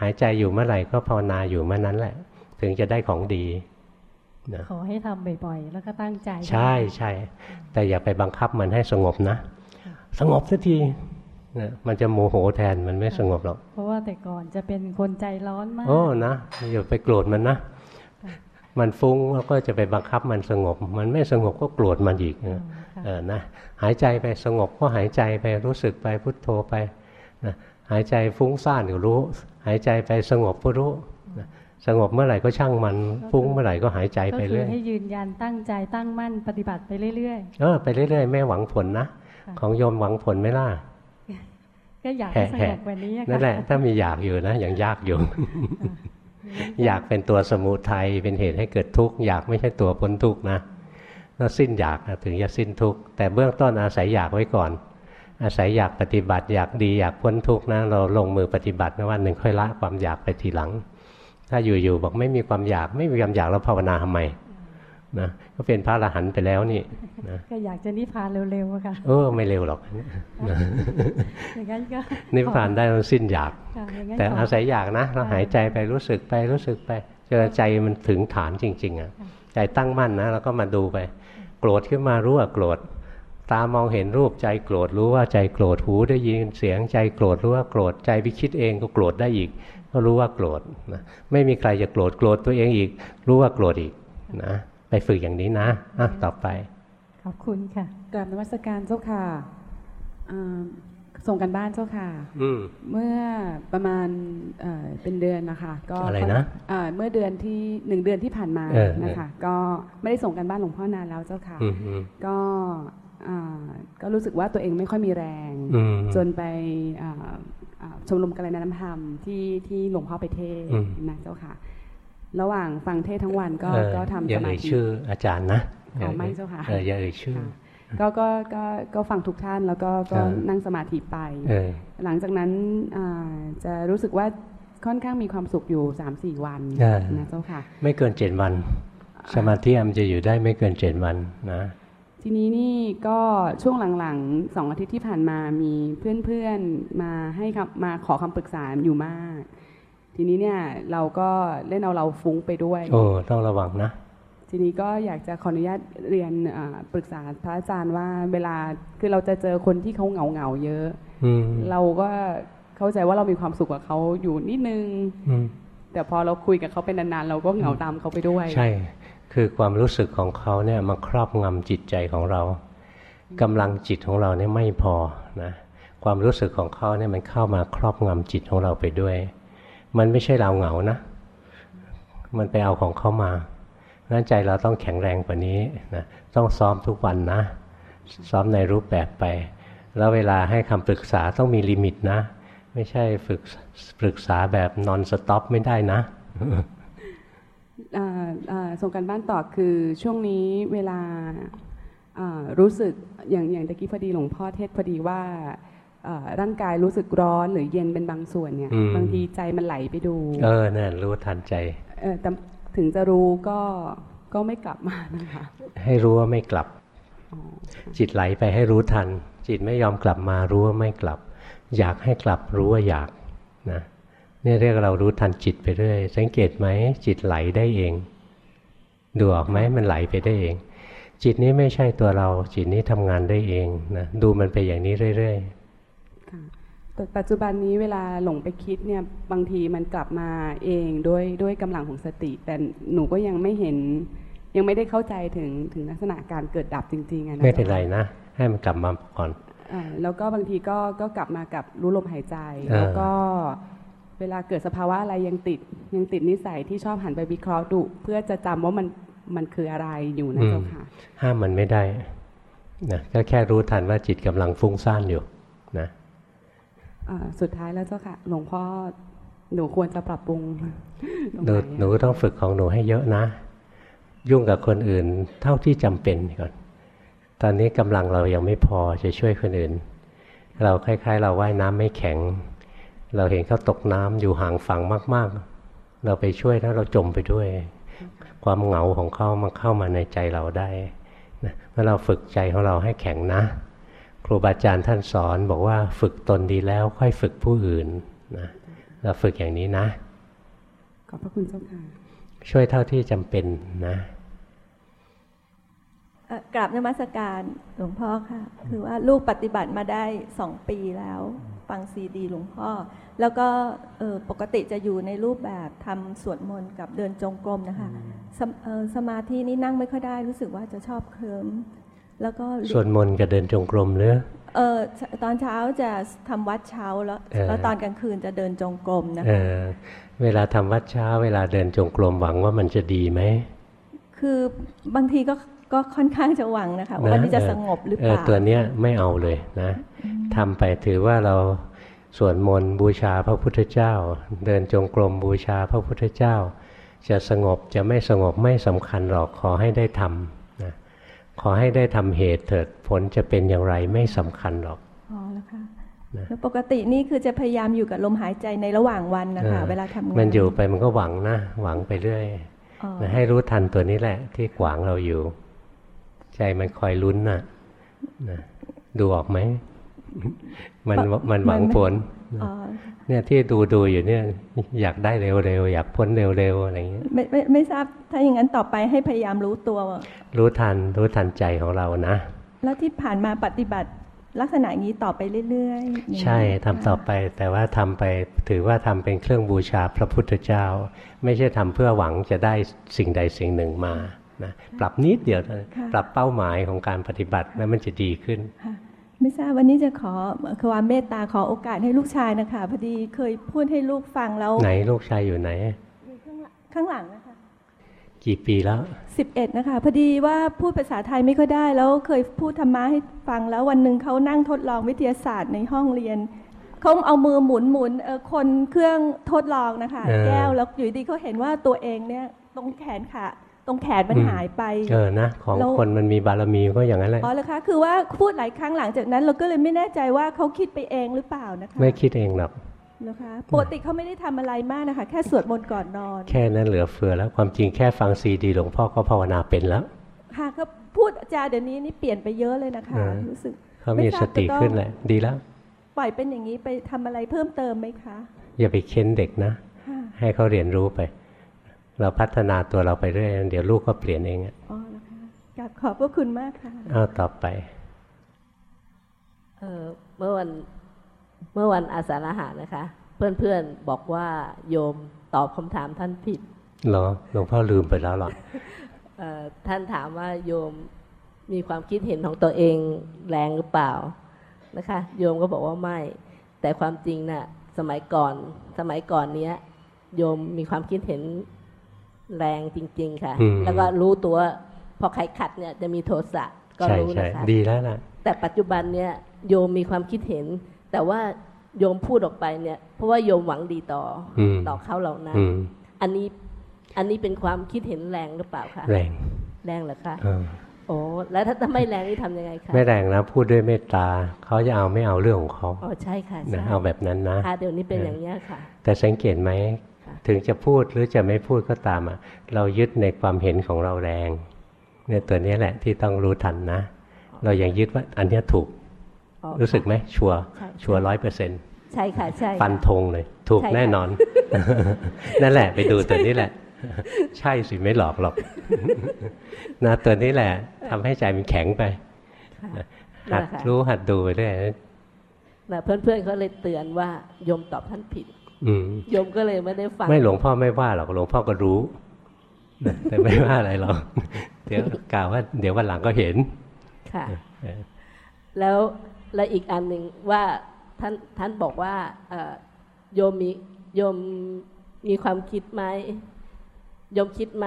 หายใจอยู่เมื่อไหร่ก็ภาวนาอยู่เมื่อนั้นแหละ ถึงจะได้ของดีนะขอให้ทำบ่อยๆ แล้วก็ตั้งใจ ใช่ใช่แต่อย่าไปบังคับมันให้สงบนะ สงบสักที นะมันจะโมโหแทนมันไม่สงบหรอก เพราะว่าแต่ก่อนจะเป็นคนใจร้อนมากโอ้นะอย่าไปโกรธมันนะ มันฟุ้งแล้วก็จะไปบังคับมันสงบ มันไม่สงบก็โกรธมันอีกเออนะหายใจไปสงบก็หายใจไปรู้สึกไปพุทโธไปนะหายใจฟุ้งซ่านก็รู้ หายใจไปสงบก็รู้สงบเมื่อไหร่ก็ช่างมันฟุ้งเมื่อไหร่ก็หายใจไปเรื่อยก็คือให้ยืนยันตั้งใจตั้งมั่นปฏิบัติไปเรื่อยๆเออไปเรื่อยๆแม่หวังผลนะ ของโยมหวังผลไหมล่ะ ก็อยากให้สงบกว่านี้นั่นแหละ ถ้ามีอยากอยู่นะยังยากอยู่ อยากเป็นตัวสมุทัยเป็นเหตุให้เกิดทุกข์อยากไม่ใช่ตัวพ้นทุกข์นะแล้วสิ้นอยากถึงจะสิ้นทุกข์แต่เบื้องต้นอาศัยอยากไว้ก่อน อาศัยอยากปฏิบัติ อยากดีอยากพ้นทุกข์นะเราลงมือปฏิบัตินะวันหนึ่งค่อยละความอยากไปทีหลัง ถ้าอยู่ๆบอกไม่มีความอยากไม่มีความอยากแล้วภาวนาทำไม นะก็เป็นพระอรหันต์ไปแล้วนี่นะก็อยากจะนิพพานเร็วๆค่ะเออไม่เร็วหรอกอย่างนั้นก็นิพพานได้ต้องสิ้นอยาก แต่อาศัยอยากนะ เราหายใจไปรู้สึกไปรู้สึกไปจนใจมันถึงฐานจริง ๆอะใจตั้งมั่นนะแล้วก็มาดูไป โกรธขึ้นมารู้ว่าโกรธตามองเห็นรูปใจโกรธรู้ว่าใจโกรธหูได้ยินเสียงใจโกรธรู้ว่าโกรธใจไปคิดเองก็โกรธได้อีก ก็รู้ว่าโกรธนะไม่มีใครจะโกรธโกรธตัวเองอีก รู้ว่าโกรธอีกนะ ไปฝึกอย่างนี้นะอะต่อไปขอบคุณค่ะกราบนวัสการเจ้าค่ะส่งกันบ้านเจ้าค่ะเมื่อประมาณเป็นเดือนนะคะ ก็อะไรนะเมื่อเดือนที่หนึ่งเดือนที่ผ่านมานะคะ ก็ไม่ได้ส่งกันบ้านหลวงพ่อนานแล้วเจ้าค่ะ ก็ก็รู้สึกว่าตัวเองไม่ค่อยมีแรง จนไปชมรมกัลยาณธรรมที่ที่หลวงพ่อไปเทศนะเจ้าค่ะ ระหว่างฟังเทศทั้งวันก็ก็ทำสมาธิอย่าเอ่ยชื่ออาจารย์นะไม่เจ้าค่ะอย่าเอ่ยชื่อก็ก็ก็ก็ฟังทุกท่านแล้วก็ก็นั่งสมาธิไป หลังจากนั้นจะรู้สึกว่าค่อนข้างมีความสุขอยู่สามสี่วันนะเจ้าค่ะ ไม่เกินเจ็ดวัน สมาธิมันจะอยู่ได้ไม่เกินเจ็ดวันนะทีนี้นี่ก็ช่วงหลังๆสองอาทิตย์ที่ผ่านมามีเพื่อนๆมาให้มาขอคำปรึกษาอยู่มาก ทีนี้เนี่ยเราก็เล่นเอาเราฟุ้งไปด้วย โอ้ต้องระวังนะทีนี้ก็อยากจะขออนุญาตเรียนปรึกษาพระอาจารย์ว่าเวลาคือเราจะเจอคนที่เขาเหงาเหงาเยอะเราก็เข้าใจว่าเรามีความสุขกับเขาอยู่นิดนึงแต่พอเราคุยกับเขาเป็นนานๆเราก็เหงาตามเขาไปด้วย ใช่ คือความรู้สึกของเขาเนี่ยมาครอบงำจิตใจของเรากำลังจิตของเราเนี่ยไม่พอนะความรู้สึกของเขาเนี่ยมันเข้ามาครอบงำจิตของเราไปด้วย มันไม่ใช่เราเหงานะ มันไปเอาของเขามานั้นใจเราต้องแข็งแรงกว่านี้นะต้องซ้อมทุกวันนะ ซ้อมในรูปแบบไป แล้วเวลาให้คำปรึกษาต้องมี limit นะ ไม่ใช่ฝึกปรึกษาแบบ non-stop ไม่ได้นะส่งการบ้านต่อคือช่วงนี้เวลารู้สึกอย่างอย่างตะกี้พอดีหลวงพ่อเทศพอดีว่า ร่างกายรู้สึกร้อนหรือเย็นเป็นบางส่วนเนี่ย บางทีใจมันไหลไปดู เออนั่นรู้ทันใจแต่ถึงจะรู้ก็ก็ไม่กลับมานะคะให้รู้ว่าไม่กลับ จิตไหลไปให้รู้ทัน จิตไม่ยอมกลับมารู้ว่าไม่กลับ อยากให้กลับรู้ว่าอยากนะนี่เรียกเรารู้ทันจิตไปเรื่อยสังเกตไหมจิตไหลได้เอง ดูออกไหมมันไหลไปได้เอง จิตนี้ไม่ใช่ตัวเรา จิตนี้ทำงานได้เองนะดูมันไปอย่างนี้เรื่อย ๆ ปัจจุบันนี้เวลาหลงไปคิดเนี่ยบางทีมันกลับมาเองด้วยด้วยกำลังของสติ แต่หนูก็ยังไม่เห็น ยังไม่ได้เข้าใจถึงถึงลักษณะการเกิดดับจริงๆนะไม่เป็นไรนะ ให้มันกลับมาก่อนอแล้วก็บางทีก็ก็กลับมากับรู้ลมหายใจ แล้วก็เวลาเกิดสภาวะอะไรยังติดยังติดนิสัยที่ชอบหันไปวิเคราะห์ดูเพื่อจะจำว่ามันมันคืออะไรอยู่นะเจ้าค่ะ ห้ามมันไม่ได้นะก็แค่รู้ทันว่าจิตกำลังฟุ้งซ่านอยู่นะ สุดท้ายแล้วเจ้าค่ะ หลวงพ่อหนูควรจะปรับปรุงหนูหนูต้องฝึกของหนูให้เยอะนะ ยุ่งกับคนอื่นเท่าที่จำเป็นก่อน ตอนนี้กำลังเรายังไม่พอจะช่วยคนอื่น เราคล้ายๆ เราว่ายน้ำไม่แข็ง เราเห็นเขาตกน้ำอยู่ห่างฝั่งมากๆ เราไปช่วยแล้วเราจมไปด้วย ความเหงาของเขามันเข้ามาในใจเราได้นะเมื่อเราฝึกใจของเราให้แข็งนะ ครูบาอาจารย์ท่านสอนบอกว่าฝึกตนดีแล้วค่อยฝึกผู้อื่นนะเราฝึกอย่างนี้นะ ขอบพระคุณเจ้าค่ะ ช่วยเท่าที่จำเป็นนะกราบนมัสการหลวงพ่อค่ะ คือว่าลูกปฏิบัติมาได้สองปีแล้ว ฟังซีดีหลวงพ่อ แล้วก็ปกติจะอยู่ในรูปแบบทำสวดมนต์กับเดินจงกรมนะคะสสมาธินี่นั่งไม่ค่อยได้รู้สึกว่าจะชอบเคลิ้ม แล้วก็สวดมนต์กับเดินจงกรมหรือเออตอนเช้าจะทำวัดเช้าแล้วแล้วตอนกลางคืนจะเดินจงกรมนะคะเวลาทำวัดเช้า เวลาเดินจงกรมหวังว่ามันจะดีไหมคือบางทีก็ก็ค่อนข้างจะหวังนะคะว่านี่จะสงบหรือเปล่าตัวเนี้ยไม่เอาเลยนะทำไปถือว่าเราสวดมนต์บูชาพระพุทธเจ้า เดินจงกรมบูชาพระพุทธเจ้า จะสงบจะไม่สงบไม่สำคัญหรอกขอให้ได้ทำ ขอให้ได้ทำเหตุเถิดผลจะเป็นอย่างไรไม่สำคัญหรอกอ๋อแล้วค่ะแล้วปกตินี่คือจะพยายามอยู่กับลมหายใจในระหว่างวันนะคะเวลาทำงานมันอยู่ไปมันก็หวังนะ หวังไปเรื่อยให้รู้ทันตัวนี้แหละ ที่ขวางเราอยู่ ใจมันคอยลุ้นน่ะนะดูออกไหมมันมันหวังผล เนี่ยที่ดูดูอยู่เนี่ยอยากได้เร็วๆอยากพ้นเร็วๆอะไรอย่างเงี้ยไม่ไม่ไม่ทราบถ้าอย่างนั้นต่อไปให้พยายามรู้ตัว รู้ทันรู้ทันใจของเรานะ แล้วที่ผ่านมาปฏิบัติลักษณะนี้ต่อไปเรื่อยๆ ใช่ทำต่อไปแต่ว่าทำไปถือว่าทำเป็นเครื่องบูชาพระพุทธเจ้า ไม่ใช่ทำเพื่อหวังจะได้สิ่งใดสิ่งหนึ่งมานะปรับนิดเดียวปรับเป้าหมายของการปฏิบัติแล้วมันจะดีขึ้น ไม่ทราบวันนี้จะขอความเมตตาขอโอกาสให้ลูกชายนะคะพอดีเคยพูดให้ลูกฟังแล้วไหนลูกชายอยู่ไหนอยู่ข้างหลังนะคะกี่ปีแล้วสิบเอ็ดนะคะพอดีว่าพูดภาษาไทยไม่ค่อยได้ แล้วเคยพูดธรรมะให้ฟังแล้ววันหนึ่งเขานั่งทดลองวิทยาศาสตร์ในห้องเรียนเขาเอามือหมุนหมุนคนเครื่องทดลองนะคะ แก้วแล้วอยู่ดีเขาเห็นว่าตัวเองเนี่ยตรงแขนขา ตรงแขนมันหายไป เออนะ ของคนมันมีบารมีก็อย่างนั้นแหละ อ๋อเหรอคะคือว่าพูดหลายครั้งหลังจากนั้น เราก็เลยไม่แน่ใจว่าเขาคิดไปเองหรือเปล่านะคะ ไม่คิดเองหรอกนะคะปกติเขาไม่ได้ทำอะไรมากนะคะ แค่สวดมนต์ก่อนนอน แค่นั้นเหลือเฟือแล้วความจริงแค่ฟังซีดีหลวงพ่อก็ภาวนาเป็นแล้ว ค่ะเขาพูดอาจารย์เดี๋ยวนี้นี่เปลี่ยนไปเยอะเลยนะคะรู้สึกเขามีสติขึ้นแหละดีแล้ว ปล่อยเป็นอย่างนี้ไปทำอะไรเพิ่มเติมไหมคะ อย่าไปเค้นเด็กนะ ให้เขาเรียนรู้ไป เราพัฒนาตัวเราไปเรื่อยเดี๋ยวลูกก็เปลี่ยนเองอ๋อแล้วค่ะกลับขอบพระคุณมากค่ะเอาต่อไปเเมื่อวันเมื่อวันอาสาฬหานะคะ เพื่อนๆบอกว่าโยมตอบคำถามท่านผิดเหรอหลวงพ่อลืมไปแล้วหรอท่านถามว่าโยมมีความคิดเห็นของตัวเองแรงหรือเปล่านะคะ โยมก็บอกว่าไม่ แต่ความจริงนะ่ะสมัยก่อนสมัยก่อนเนี้ย โยมมีความคิดเห็น แรงจริง ๆ ค่ะ แล้วก็รู้ตัวพอใครขัดเนี่ยจะมีโทสะก็รู้นะคะดีแล้วนะแต่ปัจจุบันเนี้ยโยมมีความคิดเห็น แต่ว่าโยมพูดออกไปเนี่ย เพราะว่าโยมหวังดีต่อต่อเขาเหล่านั้นอันนี้อันนี้เป็นความคิดเห็นแรงหรือเปล่าคะแรงแรงเหรอคะโอ้แล้วถ้าไม่แรงนี่ทำยังไงคะไม่แรงนะพูดด้วยเมตตาเขาจะเอาไม่เอาเรื่องของเขาอ๋อใช่ค่ะเอาแบบนั้นนะค่ะเดี๋ยวนี้เป็นอย่างนี้ค่ะ แต่สังเกตไหม ถึงจะพูดหรือจะไม่พูดก็ตามอะเรายึดในความเห็นของเราแรงเนี่ยตัวนี้แหละที่ต้องรู้ทันนะ เรายังยึดว่าอันนี้ถูก รู้สึกไหมชัวชัวร้อยเปอร์เซ็นต์ใช่ค่ะใช่ฟันธงเลย ถูกแน่นอน นั่นแหละ ไปดูตัวนี้แหละ ใช่สิไม่หลอกหรอกนะตัวนี้แหละทำให้ใจมันแข็งไปหัดรู้หัดดูไปเรื่อยนะเพื่อนๆเขาเลยเตือนว่าโยมตอบท่านผิด โยมก็เลยไม่ได้ฟัง ไม่หลวงพ่อไม่ว่าหรอกหลวงพ่อก็รู้แต่ไม่ว่าอะไรหรอกเดี๋ยวกล่าวว่า เดี๋ยววันหลังก็เห็น ค่ะ แล้วและอีกอันหนึ่งว่าท่านท่านบอกว่าโยมมีโยมมีความคิดไหมโยมคิดไหม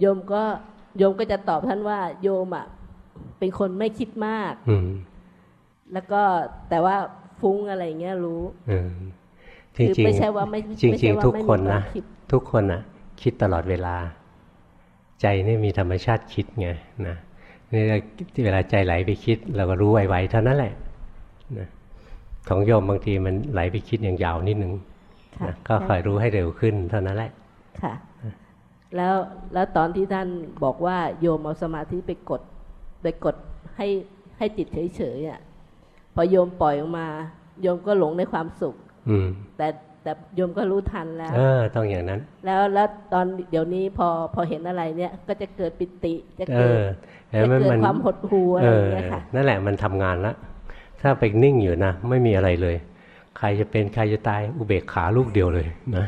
โยมก็โยมก็จะตอบท่านว่า โยมอะเป็นคนไม่คิดมากแล้วก็แต่ว่าฟุ้งอะไรเงี้ยรู้ จริงจริงไม่ใช่ว่าไม่จริงจริงทุกคนนะทุกคนอะ คิดตลอดเวลา ใจนี่มีธรรมชาติคิดไงนะนี่เวลาใจไหลไปคิด เราก็รู้ไวๆเท่านั้นแหละนะของโยมบางทีมันไหลไปคิดอย่างยาวนิดนึงนะก็คอยรู้ให้เร็วขึ้นเท่านั้นแหละ ค่ะ แล้วแล้วตอนที่ท่านบอกว่าโยมเอาสมาธิไปกดไปกดให้ให้จิตเฉยๆอะพอโยมปล่อยออกมา โยมก็หลงในความสุข อืมแต่แต่โยมก็รู้ทันแล้ว เออ ต้องอย่างนั้น แล้วแล้วตอนเดี๋ยวนี้พอพอเห็นอะไรเนี่ย ก็จะเกิดปิติจะเกิดจะเกิดความหดหู่อะไรอย่างเงี้ยค่ะนั่นแหละมันทำงานแล้วถ้าไปนิ่งอยู่นะไม่มีอะไรเลย ใครจะเป็นใครจะตายอุเบกขาลูกเดียวเลยนะ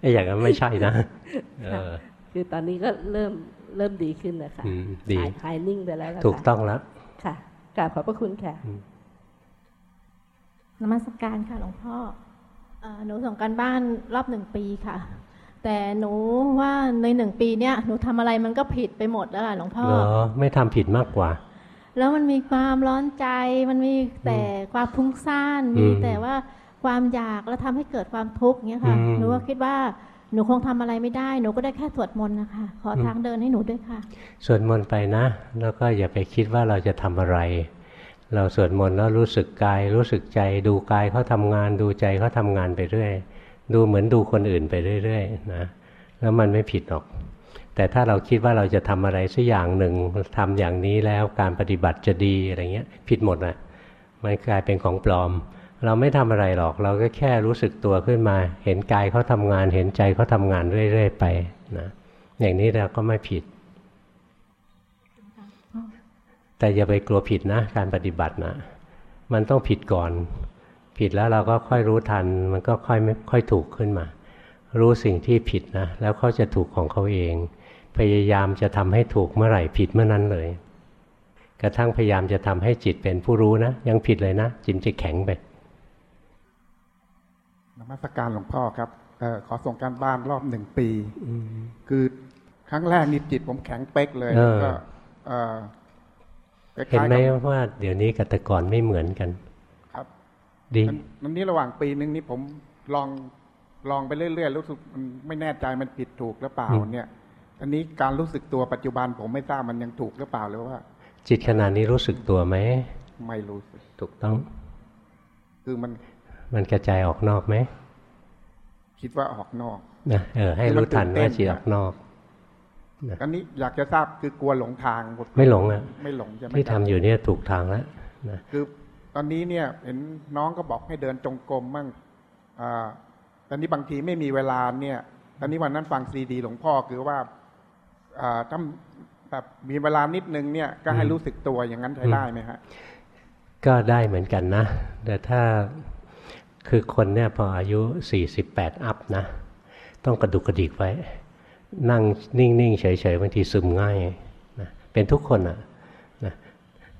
ไอ้อย่างนั้นไม่ใช่นะคือตอนนี้ก็เริ่มเริ่มดีขึ้นนะคะดีหายนิ่งไปแล้วถูกต้องแล้วค่ะกราบขอบพระคุณค่ะนมัสการค่ะหลวงพ่อ หนูส่งการบ้านรอบหนึ่งปีค่ะ แต่หนูว่าในหนึ่งปีเนี้ยหนูทำอะไรมันก็ผิดไปหมดแล้วค่ะหลวงพ่อเหรอไม่ทำผิดมากกว่า แล้วมันมีความร้อนใจมันมีแต่ความฟุ้งซ่านมีแต่ว่าความอยากแล้วทำให้เกิดความทุกข์เงี้ยค่ะหนูก็คิดว่าหนูคงทำอะไรไม่ได้ หนูก็ได้แค่สวดมนต์นะคะขอทางเดินให้หนูด้วยค่ะ สวดมนต์ไปนะ แล้วก็อย่าไปคิดว่าเราจะทำอะไร เราสวดมนต์แล้วรู้สึกกาย รู้สึกใจ ดูกายเขาทำงาน ดูใจเขาทำงานไปเรื่อย ดูเหมือนดูคนอื่นไปเรื่อยๆนะแล้วมันไม่ผิดหรอก แต่ถ้าเราคิดว่าเราจะทำอะไรสักอย่างหนึ่งทำอย่างนี้แล้วการปฏิบัติจะดีอะไรเงี้ย ผิดหมดนะมันกลายเป็นของปลอม เราไม่ทำอะไรหรอก เราก็แค่รู้สึกตัวขึ้นมา เห็นกายเขาทำงาน เห็นใจเขาทำงานเรื่อยๆไปนะอย่างนี้เราก็ไม่ผิด แต่อย่าไปกลัวผิดนะ การปฏิบัตินะมันต้องผิดก่อน ผิดแล้วเราก็ค่อยรู้ทัน มันก็ค่อยไม่ค่อยถูกขึ้นมา รู้สิ่งที่ผิดนะ แล้วเขาจะถูกของเขาเอง พยายามจะทำให้ถูกเมื่อไหร่ผิดเมื่อนั้นเลย กระทั่งพยายามจะทำให้จิตเป็นผู้รู้นะ ยังผิดเลยนะจิตจะแข็งไปนมัสการหลวงพ่อครับออขอส่งการบ้านรอบหนึ่งปีคือครั้งแรกนี่จิตผมแข็งเป๊กเลยก็ เห็นไหมว่าเดี๋ยวนี้กับแต่ก่อนไม่เหมือนกัน ครับ ดีนันนี้ระหว่างปีนึงนี่ผมลองลองไปเรื่อยๆรู้สึกมันไม่แน่ใจมันผิดถูกหรือเปล่าเนี่ย อันนี้การรู้สึกตัวปัจจุบันผมไม่ทราบมันยังถูกหรือเปล่าหรือว่า จิตขณะนี้รู้สึกตัวไหมไม่รู้สึกถูกต้อง คือมันมันกระจายออกนอกไหมคิดว่าออกนอกนะเออ ให้รู้ทันว่าจิตออกนอก อันนี้อยากจะทราบคือกลัวหลงทางไม่หลงอะไม่หลงใช่ไหมที่ทำอยู่เนี่ยถูกทางแล้วนะคือตอนนี้เนี่ย เห็นน้องก็บอกให้เดินจงกรมมั่งอ่าตอนนี้บางทีไม่มีเวลาเนี่ยตอนนี้วันนั้นฟังซีดี หลวงพ่อคือว่าอ่าถ้าแบบมีเวลานิดนึงเนี่ยก็ให้รู้สึกตัวอย่างนั้นใช้ได้ไหมฮะก็ได้เหมือนกันนะ แต่ถ้าคือคนเนี่ยพออายุสี่สิบแปดอัพนะ ต้องกระดุกกระดิกไว้ นั่งนิ่งๆเฉยๆบางทีซึมง่ายนะเป็นทุกคนอะนะ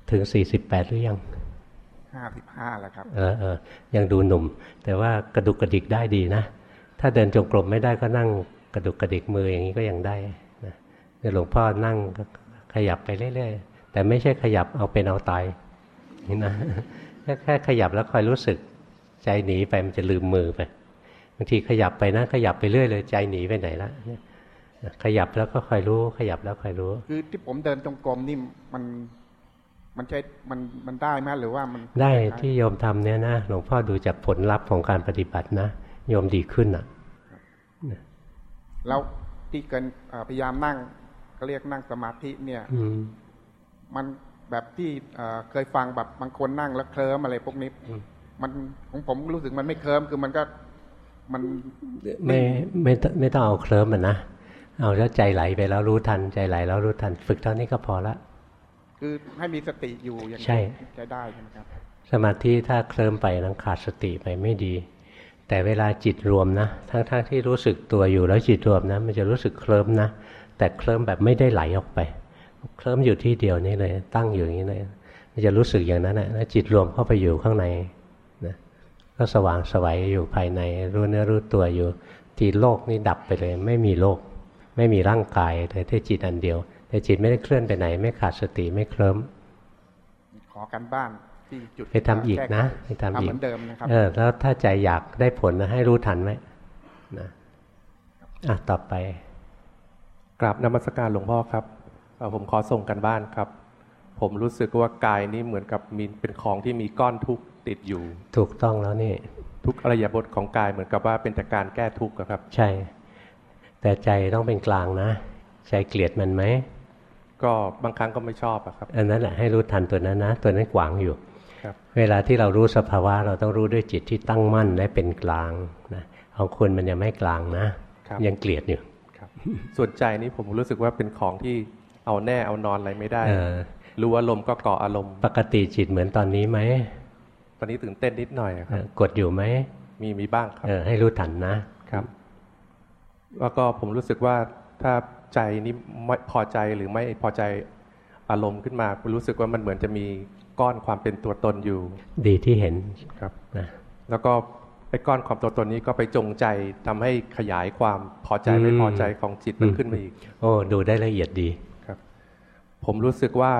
ถึงสี่สิบแปดหรือยังห้าสิบห้าแล้วครับ เออเออยังดูหนุ่ม แต่ว่ากระดุกกระดิกได้ดีนะ ถ้าเดินจงกรมไม่ได้ก็นั่งกระดุกกระดิกมืออย่างนี้ก็ยังได้นะหลวงพ่อนั่งขยับไปเรื่อยๆ แต่ไม่ใช่ขยับเอาเป็นเอาตายนี่นะแค่แค่ขยับแล้วคอยรู้สึกใจหนีไปมันจะลืมมือไปบางทีขยับไปนะขยับไปเรื่อยเลยใจหนีไปไหนละ ขยับแล้วก็คอยรู้ ขยับแล้วคอยรู้ คือที่ผมเดินจงกรมนี่มันมันใช่มันมันได้ไหมหรือว่ามันได้ที่โยมทำเนี่ยนะหลวงพ่อดูจากผลลัพธ์ของการปฏิบัตินะโยมดีขึ้นอะแล้วที่เกินพยายามนั่งเขาเรียกนั่งสมาธิเนี่ยมันแบบที่เคยฟังแบบบางคนนั่งแล้วเคลิ้มอะไรพวกนี้มันของผมรู้สึกมันไม่เคลิ้มคือมันก็มันไม่ไม่ไม่ต้องเอาเคลิ้มมันนะ เอาแล้วใจไหลไปแล้วรู้ทัน ใจไหลแล้วรู้ทัน ฝึกเท่านี้ก็พอละคือให้มีสติอยู่อย่างใช่ใช้ได้ใช่ไหมครับ สมาธิถ้าเคลิ้มไปนั้นขาดสติไปไม่ดี แต่เวลาจิตรวมนะทั้งๆทที่รู้สึกตัวอยู่แล้วจิตรวมนะ มันจะรู้สึกเคลิ้มนะ แต่เคลิ้มแบบไม่ได้ไหลออกไป เคลิ้มอยู่ที่เดียวนี่เลย ตั้งอยู่อย่างนี้เลยมันจะรู้สึกอย่างนั้นนะแล้วจิตรวมเข้าไปอยู่ข้างในนะก็สว่างสวัยอยู่ภายใน รู้เนื้อรู้ตัวอยู่ ทีโลกนี่ดับไปเลย ไม่มีโลก ไม่มีร่างกายแต่ที่จิตอันเดียว แต่จิตไม่ได้เคลื่อนไปไหน ไม่ขาดสติไม่เคลิ้มขอกันบ้านที่จุดไปทำอีกนะไปทำอีกเหมือนเดิมนะครับเออแล้วถ้าใจอยากได้ผลนะให้รู้ทันไหมนะอะต่อไปกราบนมัสการหลวงพ่อครับผมขอส่งกันบ้านครับ ผมรู้สึกว่ากายนี้เหมือนกับมีเป็นของที่มีก้อนทุกข์ติดอยู่ ถูกต้องแล้วนี่ ทุกอริยบทของกายเหมือนกับว่าเป็นแต่การแก้ทุกข์ครับ ใช่ แต่ใจต้องเป็นกลางนะ ใจเกลียดมันไหม ก็บางครั้งก็ไม่ชอบอะครับ อันนั้นแหละให้รู้ทันตัวนั้นนะ ตัวนั้นขวางอยู่ครับเวลาที่เรารู้สภาวะเราต้องรู้ด้วยจิตที่ตั้งมั่นและเป็นกลางนะของคุณมันยังไม่กลางนะ ยังเกลียดอยู่ครับส่วนใจนี้ผมรู้สึกว่าเป็นของที่เอาแน่เอานอนอะไรไม่ได้รู้อารมณ์ก็เกาะอารมณ์ ปกติจิตเหมือนตอนนี้ไหมตอนนี้ตื่นเต้นนิดหน่อยครับกดอยู่ไหมมีมีบ้างครับให้รู้ทันนะครับ แล้วก็ผมรู้สึกว่าถ้าใจนี้ไม่พอใจหรือไม่พอใจอารมณ์ขึ้นมารู้สึกว่ามันเหมือนจะมีก้อนความเป็นตัวตนอยู่ ดีที่เห็นครับนะแล้วก็ไอ้ก้อนความตัวตนนี้ก็ไปจงใจทำให้ขยายความพอใจไม่พอใจของจิตมันขึ้นมาอีก โอ้ดูได้ละเอียดดีครับ ผมรู้สึกว่า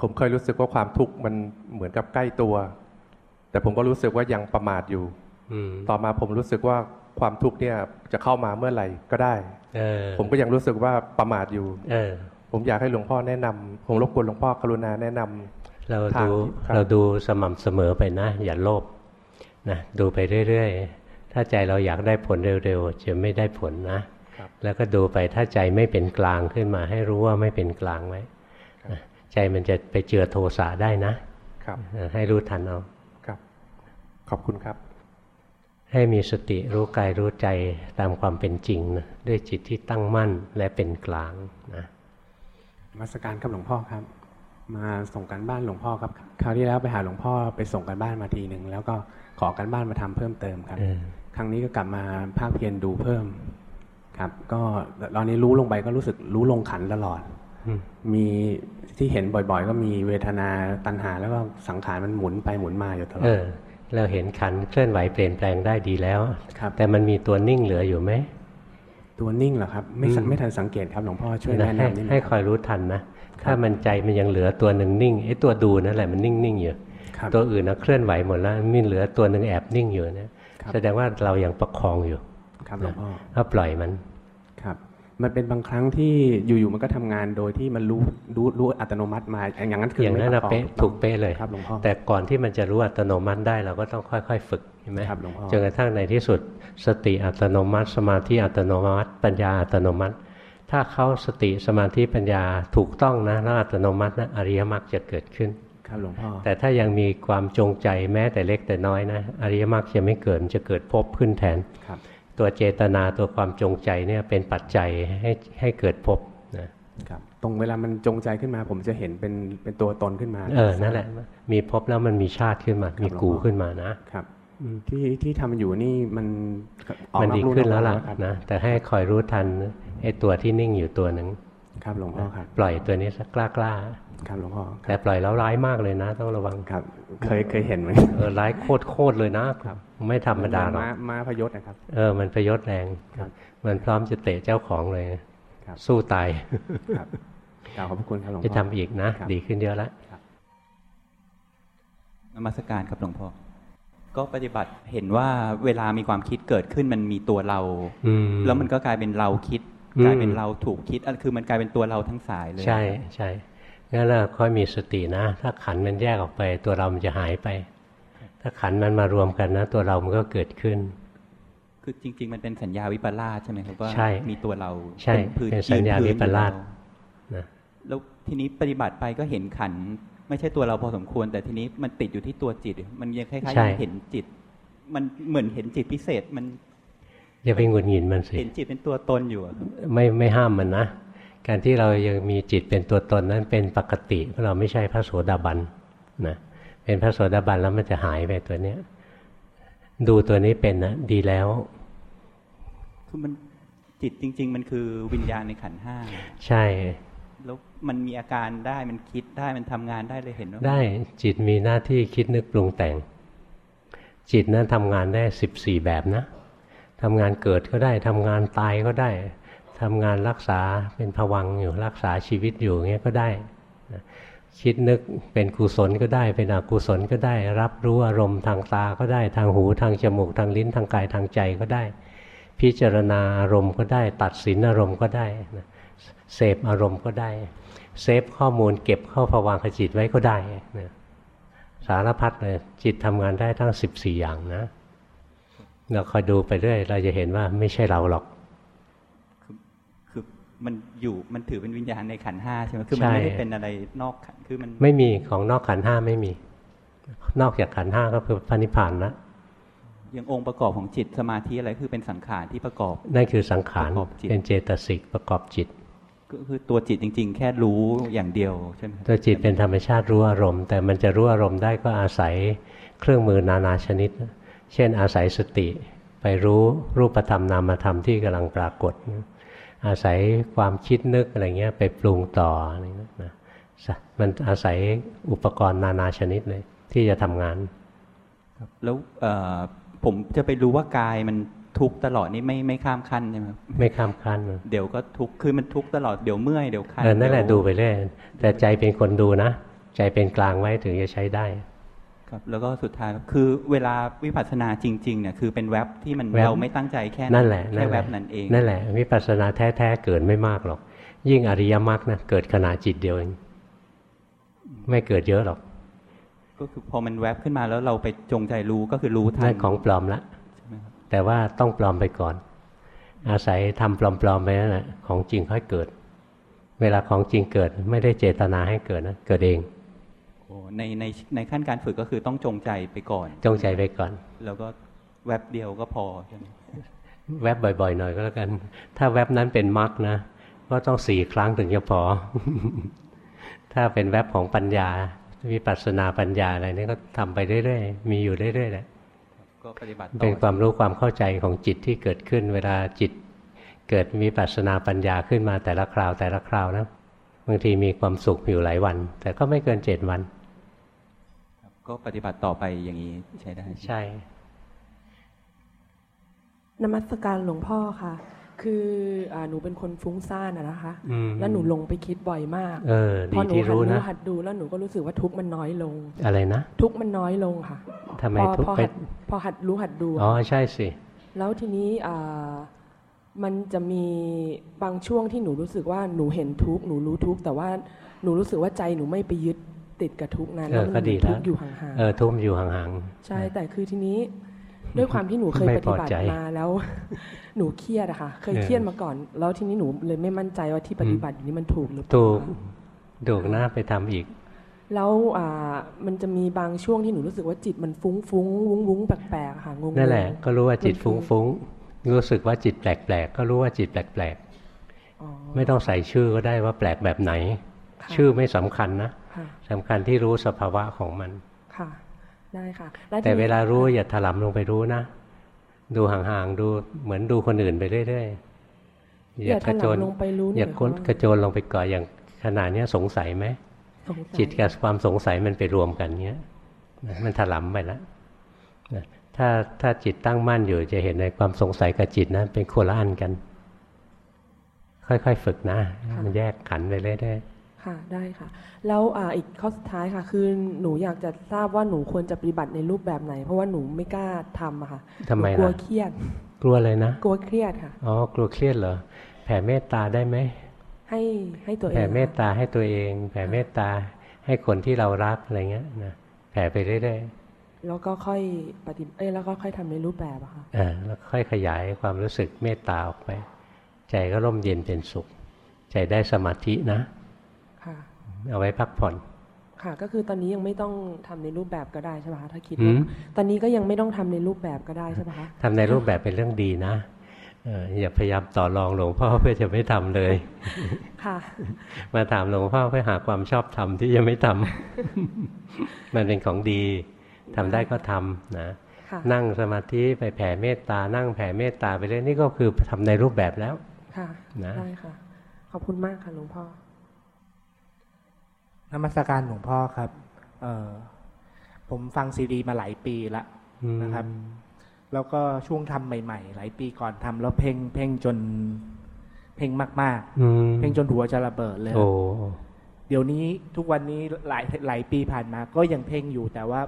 ผมเคยรู้สึกว่าความทุกข์มันเหมือนกับใกล้ตัว แต่ผมก็รู้สึกว่ายังประมาทอยู่ต่อมาผมรู้สึกว่า ความทุกข์เนี่ยจะเข้ามาเมื่อไหร่ก็ได้ผมก็ยังรู้สึกว่าประมาทอยู่เอผมอยากให้หลวงพ่อแนะนำผมรบกวนหลวงพ่อกรุณาแนะนำเราดูเราดูสม่ำเสมอไปนะ อย่าโลภนะดูไปเรื่อยๆ ถ้าใจเราอยากได้ผลเร็วๆ จะไม่ได้ผลนะ แล้วก็ดูไปถ้าใจไม่เป็นกลางขึ้นมา ให้รู้ว่าไม่เป็นกลางไว้ใจมันจะไปเจือโทสะได้นะครับให้รู้ทันเอาครับขอบคุณครับ ให้มีสติรู้กายรู้ใจตามความเป็นจริงนะด้วยจิตที่ตั้งมั่นและเป็นกลางนะมาสการกับหลวงพ่อครับ มาส่งกันบ้านหลวงพ่อครับคราวที่แล้วไปหาหลวงพ่อไปส่งกันบ้านมาทีหนึ่งแล้วก็ขอกันบ้านมาทำเพิ่มเติมครับ ครั้งนี้ก็กลับมาภาคเพียรดูเพิ่มครับ ก็ตอนนี้รู้ลงไปก็รู้สึกรู้ลงขันตลอดมีที่เห็นบ่อยๆ ก็มีเวทนาตัณหา แล้วก็สังขารมันหมุนไปหมุนมาอยู่ตลอด เราเห็นขันเคลื่อนไหวเปลี่ยนแปลงได้ดีแล้วครับแต่มันมีตัวนิ่งเหลืออยู่ไหมตัวนิ่งเหรอครับ ไม่ไม่ทันสังเกตครับหลวงพ่อช่วยแนะนำนิดนึงให้คอยรู้ทันนะถ้ามันใจมันยังเหลือตัวหนึ่งนิ่งไอ้ตัวดูนั่นแหละมันนิ่งๆอยู่ตัวอื่นนะเคลื่อนไหวหมดแล้วมีเหลือตัวหนึ่งแอบนิ่งอยู่นะแสดงว่าเรายังประคองอยู่ ครับหลวงพ่อถ้าปล่อยมันครับ มันเป็นบางครั้งที่อยู่ๆมันก็ทำงานโดยที่มันรู้รู้รู้อัตโนมัติมาอย่างนั้นคืออย่างนั้นเป๊ะถูกเป๊ะเลยครับหลวงพ่อแต่ก่อนที่มันจะรู้อัตโนมัติได้เราก็ต้องค่อย ๆ ฝึกใช่ไหมครับหลวงพ่อจนกระทั่งในที่สุด สติอัตโนมัติ สมาธิอัตโนมัติ ปัญญาอัตโนมัติ ถ้าเขาสติสมาธิปัญญาถูกต้องนะแล้วอัตโนมัตินะอริยมรรคจะเกิดขึ้นครับหลวงพ่อแต่ถ้ายังมีความจงใจแม้แต่เล็กแต่น้อยนะอริยมรรคจะไม่เกิดจะเกิดภพขึ้นแทนครับ ตัวเจตนาตัวความจงใจเนี่ยเป็นปัจจัยให้ให้เกิดภพนะครับตรงเวลามันจงใจขึ้นมา ผมจะเห็นเป็นเป็นตัวตนขึ้นมา เออนั่นแหละ มีภพแล้วมันมีชาติขึ้นมา มีกูขึ้นมานะครับที่ที่ทำอยู่นี่มันมันดีขึ้นแล้วล่ะนะแต่ให้คอยรู้ทันไอ้ตัวที่นิ่งอยู่ตัวหนึ่งครับหลวงพ่อครับปล่อยตัวนี้สักกล้ากล้าครับหลวงพ่อแต่ปล่อยแล้วร้ายมากเลยนะ ต้องระวังครับ เคยเคยเห็นไหมเออร้ายโคตรโคตรเลยนะครับ ไม่ธรรมดาหรอกมาพยศนะครับ เออ มันพยศแรงครับมันพร้อมจะเตะเจ้าของเลยสู้ตายครับขอบคุณครับหลวงพ่อจะทำอีกนะ ดีขึ้นเยอะแล้วนมัสการครับหลวงพ่อก็ปฏิบัติเห็นว่าเวลามีความคิดเกิดขึ้นมันมีตัวเราแล้วมันก็กลายเป็นเราคิด กลายเป็นเราถูกคิดอันคือมันกลายเป็นตัวเราทั้งสายเลย ใช่ใช่งั้นเราค่อยมีสตินะ ถ้าขันมันแยกออกไป ตัวเรามันจะหายไป ถ้าขันมันมารวมกันนะ ตัวเรามันก็เกิดขึ้น คือจริง ๆ มันเป็นสัญญาวิปลาสใช่ไหมครับว่ามีตัวเราใช่เป็นสัญญาวิปลาสนะแล้วทีนี้ปฏิบัติไปก็เห็นขันไม่ใช่ตัวเราพอสมควร แต่ทีนี้มันติดอยู่ที่ตัวจิต มันยังคล้ายๆเห็นจิต มันเหมือนเห็นจิตพิเศษมันอย่าไปงุนหงินมันสิเห็นจิตเป็นตัวตนอยู่ไม่ไม่ห้ามมันนะการที่เรายังมีจิตเป็นตัวตนนั้นเป็นปกติเพราะเราไม่ใช่พระโสดาบันนะ เป็นพระโสดาบันแล้วมันจะหายไปตัวเนี้ย ดูตัวนี้เป็นนะดีแล้วคือมันจิตจริง ๆ มันคือวิญญาณในขันห้าใช่แล้วมันมีอาการได้มันคิดได้มันทำงานได้เลยเห็นว่าได้จิตมีหน้าที่คิดนึกปรุงแต่ง จิตนั้นทำงานได้สิบสี่แบบนะทำงานเกิดก็ได้ทำงานตายก็ได้ทำงานรักษาเป็นผวังอยู่รักษาชีวิตอยู่เงี้ยก็ได้ คิดนึกเป็นกุศลก็ได้ เป็นอกุศลก็ได้ รับรู้อารมณ์ทางตาก็ได้ทางหูทางจมูกทางลิ้นทางกายทางใจก็ได้ พิจารณาอารมณ์ก็ได้ ตัดสินอารมณ์ก็ได้เสพอารมณ์ก็ได้ เซฟข้อมูลเก็บเข้าผวังขจิตไว้ก็ได้นะสารพัดเลยจิตทำงานได้ทั้งสิบสี่อย่างนะ เราคอยดูไปเรื่อยเราจะเห็นว่าไม่ใช่เราหรอก มันอยู่มันถือเป็นวิญญาณในขันห้าใช่ไหมคือมันไม่ได้เป็นอะไรนอกขันคือมันไม่มีของนอกขันห้าไม่มี นอกจากขันห้าก็คือพระนิพพานละอย่างองค์ประกอบของจิตสมาธิอะไรคือเป็นสังขารที่ประกอบนั่นคือสังขารเป็นเจตสิกประกอบจิตก็คือตัวจิตจริง ๆ แค่รู้อย่างเดียวใช่ไหมตัวจิตเป็นธรรมชาติรู้อารมณ์ แต่มันจะรู้อารมณ์ได้ก็อาศัยเครื่องมือนานาชนิด เช่นอาศัยสติ ไปรู้รูปธรรมนามธรรมที่กำลังปรากฏ อาศัยความคิดนึกอะไรเงี้ยไปปรุงต่ออะไรนะมันอาศัยอุปกรณ์นานาชนิดเลย ที่จะทำงานแล้วผมจะไปรู้ว่ากายมันทุกตลอดนี่ไม่ไม่ข้ามขั้นใช่ไหมไม่ข้ามขั้นเดี๋ยวก็ทุกคือมันทุกตลอดเดี๋ยวเมื่อยเดี๋ยวคันนั่นแหละดูไปเรื่อยแต่ใจเป็นคนดูนะ ใจเป็นกลางไว้ถึงจะใช้ได้ ครับแล้วก็สุดท้ายคือเวลาวิปัสสนาจริงๆเนี่ยคือเป็นแว็บที่มันเราไม่ตั้งใจแค่นั่นแหละแค่แว็บนั้นเองนั่นแหละ วิปัสสนาแท้ๆเกิดไม่มากหรอก ยิ่งอริยมรรคนะเกิดขณะจิตเดียวเองไม่เกิดเยอะหรอก ก็คือพอมันแวบขึ้นมาแล้วเราไปจงใจรู้ก็คือรู้ทันนั่นของปลอมละแต่ว่าต้องปลอมไปก่อน อาศัยทำปลอมๆไปนั่นแหละของจริงค่อยเกิด เวลาของจริงเกิด ไม่ได้เจตนาให้เกิดนะเกิดเอง ในในในขั้นการฝึกก็คือต้องจงใจไปก่อน จงใจไปก่อน แล้วก็แวบเดียวก็พอใช่ไหมแวบบ่อยๆหน่อยก็แล้วกัน ถ้าแวบนั้นเป็นมรรคนะ ก็ต้องสี่ครั้งถึงจะพอ ถ้าเป็นแวบของปัญญาวิปัสสนาปัญญาอะไรนี่ก็ทำไปเรื่อยๆ มีอยู่เรื่อยๆแหละก็ปฏิบัติเป็นความรู้ความเข้าใจของจิตที่เกิดขึ้น เวลาจิต เกิดมีปัสนาปัญญาขึ้นมาแต่ละคราวแต่ละคราวนะบางทีมีความสุขอยู่หลายวัน แต่ก็ไม่เกินเจ็ดวัน ก็ปฏิบัติต่อไปอย่างนี้ใช่ได้ใช่นมัสการหลวงพ่อค่ะ คืออหนูเป็นคนฟุ้งซ่านนะคะ แล้วหนูลงไปคิดบ่อยมากเออดีที่รู้นะหัดดูแล้วหนูก็รู้สึกว่าทุกมันน้อยลง อะไรนะ ทุกมันน้อยลงค่ะทำไมทุกไปพอหัดรู้หัดดู อ๋อใช่สิ แล้วทีนี้มันจะมีบางช่วงที่หนูรู้สึกว่าหนูเห็นทุกหนูรู้ทุกแต่ว่าหนูรู้สึกว่าใจหนูไม่ไปยึด ติดกับทุกนั้นแล้วมันทุกอยู่ห่างๆเออทุกอยู่ห่างๆใช่แต่คือทีนี้ ด้วยความที่หนูเคยปฏิบัติมาแล้ว หนูเครียดอะค่ะเคยเครียดมาก่อน แล้วทีนี้หนูเลยไม่มั่นใจว่าที่ปฏิบัติอยู่นี้มันถูกหรือเปล่าถูกถูกนะไปทำอีก แล้วอ่ามันจะมีบางช่วงที่หนูรู้สึกว่าจิตมันฟุ้งฟุ้งวุ้งวุ้งแปลกๆค่ะงงนั่นแหละ ก็รู้ว่าจิตฟุ้งฟุ้งรู้สึกว่าจิตแปลกๆก็รู้ว่าจิตแปลกๆไม่ต้องใส่ชื่อก็ได้ว่าแปลกแบบไหน ชื่อไม่สำคัญนะสำคัญที่รู้สภาวะของมันค่ะได้ค่ะแต่เวลารู้อย่าถลำลงไปรู้นะ ดูห่างๆดูเหมือนดูคนอื่นไปเรื่อยๆอย่ากระโจนลงไปรู้อย่ากระโจนลงไปก่อนอย่างขนาดนี้สงสัยไหมจิตกับความสงสัยมันไปรวมกันเนี้ยมันถลำไปแล้วถ้าถ้าจิตตั้งมั่นอยู่จะเห็นในความสงสัยกับจิตนะเป็นโคละอันกัน ค่อยๆฝึกนะ มันแยกขันไปเรื่อยๆ ค่ะได้ค่ะ แล้วอ่าอีกข้อสุดท้ายค่ะ คือหนูอยากจะทราบว่าหนูควรจะปฏิบัติในรูปแบบไหน เพราะว่าหนูไม่กล้าทำอะค่ะทำไมกลัวเครียด กลัวอะไรนะ กลัวเครียดค่ะอ๋อกลัวเครียดเหรอแผ่เมตตาได้ไหมให้ให้ตัวเองแผ่เมตตาให้ตัวเอง แผ่เมตตาให้คนที่เรารักอะไรเงี้ยนะแผ่ไปเรื่อยๆแล้วก็ค่อยปฏิเอ้แล้วก็ค่อยทำในรูปแบบอะค่ะอ่าแล้วค่อยขยายความรู้สึกเมตตาออกไป ใจก็ร่มเย็นเป็นสุข ใจได้สมาธินะค่ะ เอาไว้พักผ่อน ค่ะ ก็คือตอนนี้ยังไม่ต้องทำในรูปแบบก็ได้ใช่ไหมคะถ้าคิดว่าตอนนี้ก็ยังไม่ต้องทำในรูปแบบก็ได้ใช่ไหมคะทำในรูปแบบเป็นเรื่องดีนะอย่าพยายามต่อรองหลวงพ่อเพื่อจะไม่ทำเลย ค่ะ มาถามหลวงพ่อเพื่อหาความชอบธรรมที่ยังไม่ทำมันเป็นของดีทำได้ก็ทำนะนั่งสมาธิไปแผ่เมตตา นั่งแผ่เมตตาไปเรื่อยนี่ก็คือทำในรูปแบบแล้ว ค่ะ นะได้ค่ะ ขอบคุณมากค่ะหลวงพ่อ นมัสการหลวงพ่อครับ เออผมฟังซีดีมาหลายปีละนะครับ แล้วก็ช่วงทำใหม่ ๆ หลายปีก่อนทำแล้วเพ่งเพ่งจน เพ่งมากๆเพ่งจนหัวจะระเบิดเลยเดี๋ยวนี้ทุกวันนี้หลายหลายปีผ่านมา ก็ยังเพ่งอยู่แต่ว่า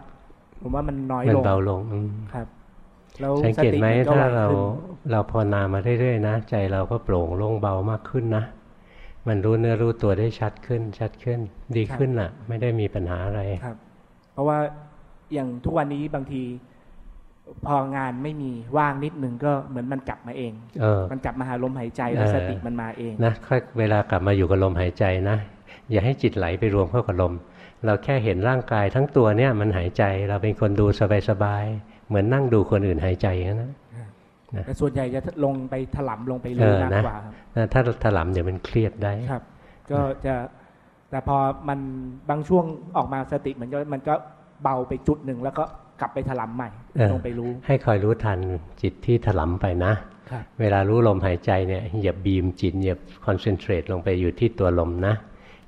ผมว่ามันน้อยลงมันเบาลงครับสังเกตไหมถ้าเราเราภาวนามาเรื่อยๆนะใจเราก็โปร่งโล่งเบามากขึ้นนะ มันรู้เนื้อรู้ตัวได้ชัดขึ้น ชัดขึ้น ดีขึ้นล่ะ ไม่ได้มีปัญหาอะไรครับ เพราะว่าอย่างทุกวันนี้บางทีพองานไม่มีว่างนิดนึงก็เหมือนมันกลับมาเองเออมันกลับมาหาลมหายใจแล้วสติมันมาเองนะค่อยเวลากลับมาอยู่กับลมหายใจนะอย่าให้จิตไหลไปรวมเข้ากับลม เราแค่เห็นร่างกายทั้งตัวเนี่ยมันหายใจ เราเป็นคนดูสบายๆเหมือนนั่งดูคนอื่นหายใจนะ แต่ส่วนใหญ่จะลงไปถลำลงไปเลยมากกว่าครับถ้าถลำเดี๋ยวมันเครียดได้ครับ ก็จะแต่พอมันบางช่วงออกมาสติมันก็มันก็เบาไปจุดหนึ่งแล้วก็กลับไปถลำใหม่ลงไปรู้ ให้คอยรู้ทันจิตที่ถลำไปนะ เวลารู้ลมหายใจเนี่ยอย่าบีมจิตอย่าคอนเซนเทรตลงไปอยู่ที่ตัวลมนะ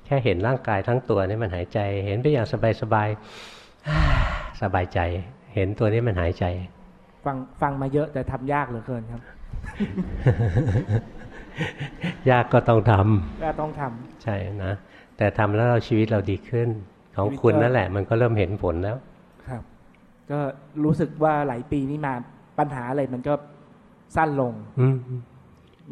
แค่เห็นร่างกายทั้งตัวนี่มันหายใจ เห็นไปอย่างสบายสบายสบายใจ เห็นตัวนี้มันหายใจ ฟังฟังมาเยอะแต่ทำยากเหลือเกินครับ ยากก็ต้องทำยากต้องทำใช่นะ แต่ทำแล้วเราชีวิตเราดีขึ้น ของคุณนั่นแหละ มันก็เริ่มเห็นผลแล้ว ครับ ก็รู้สึกว่าหลายปีนี้มาปัญหาอะไรมันก็สั้นลง อื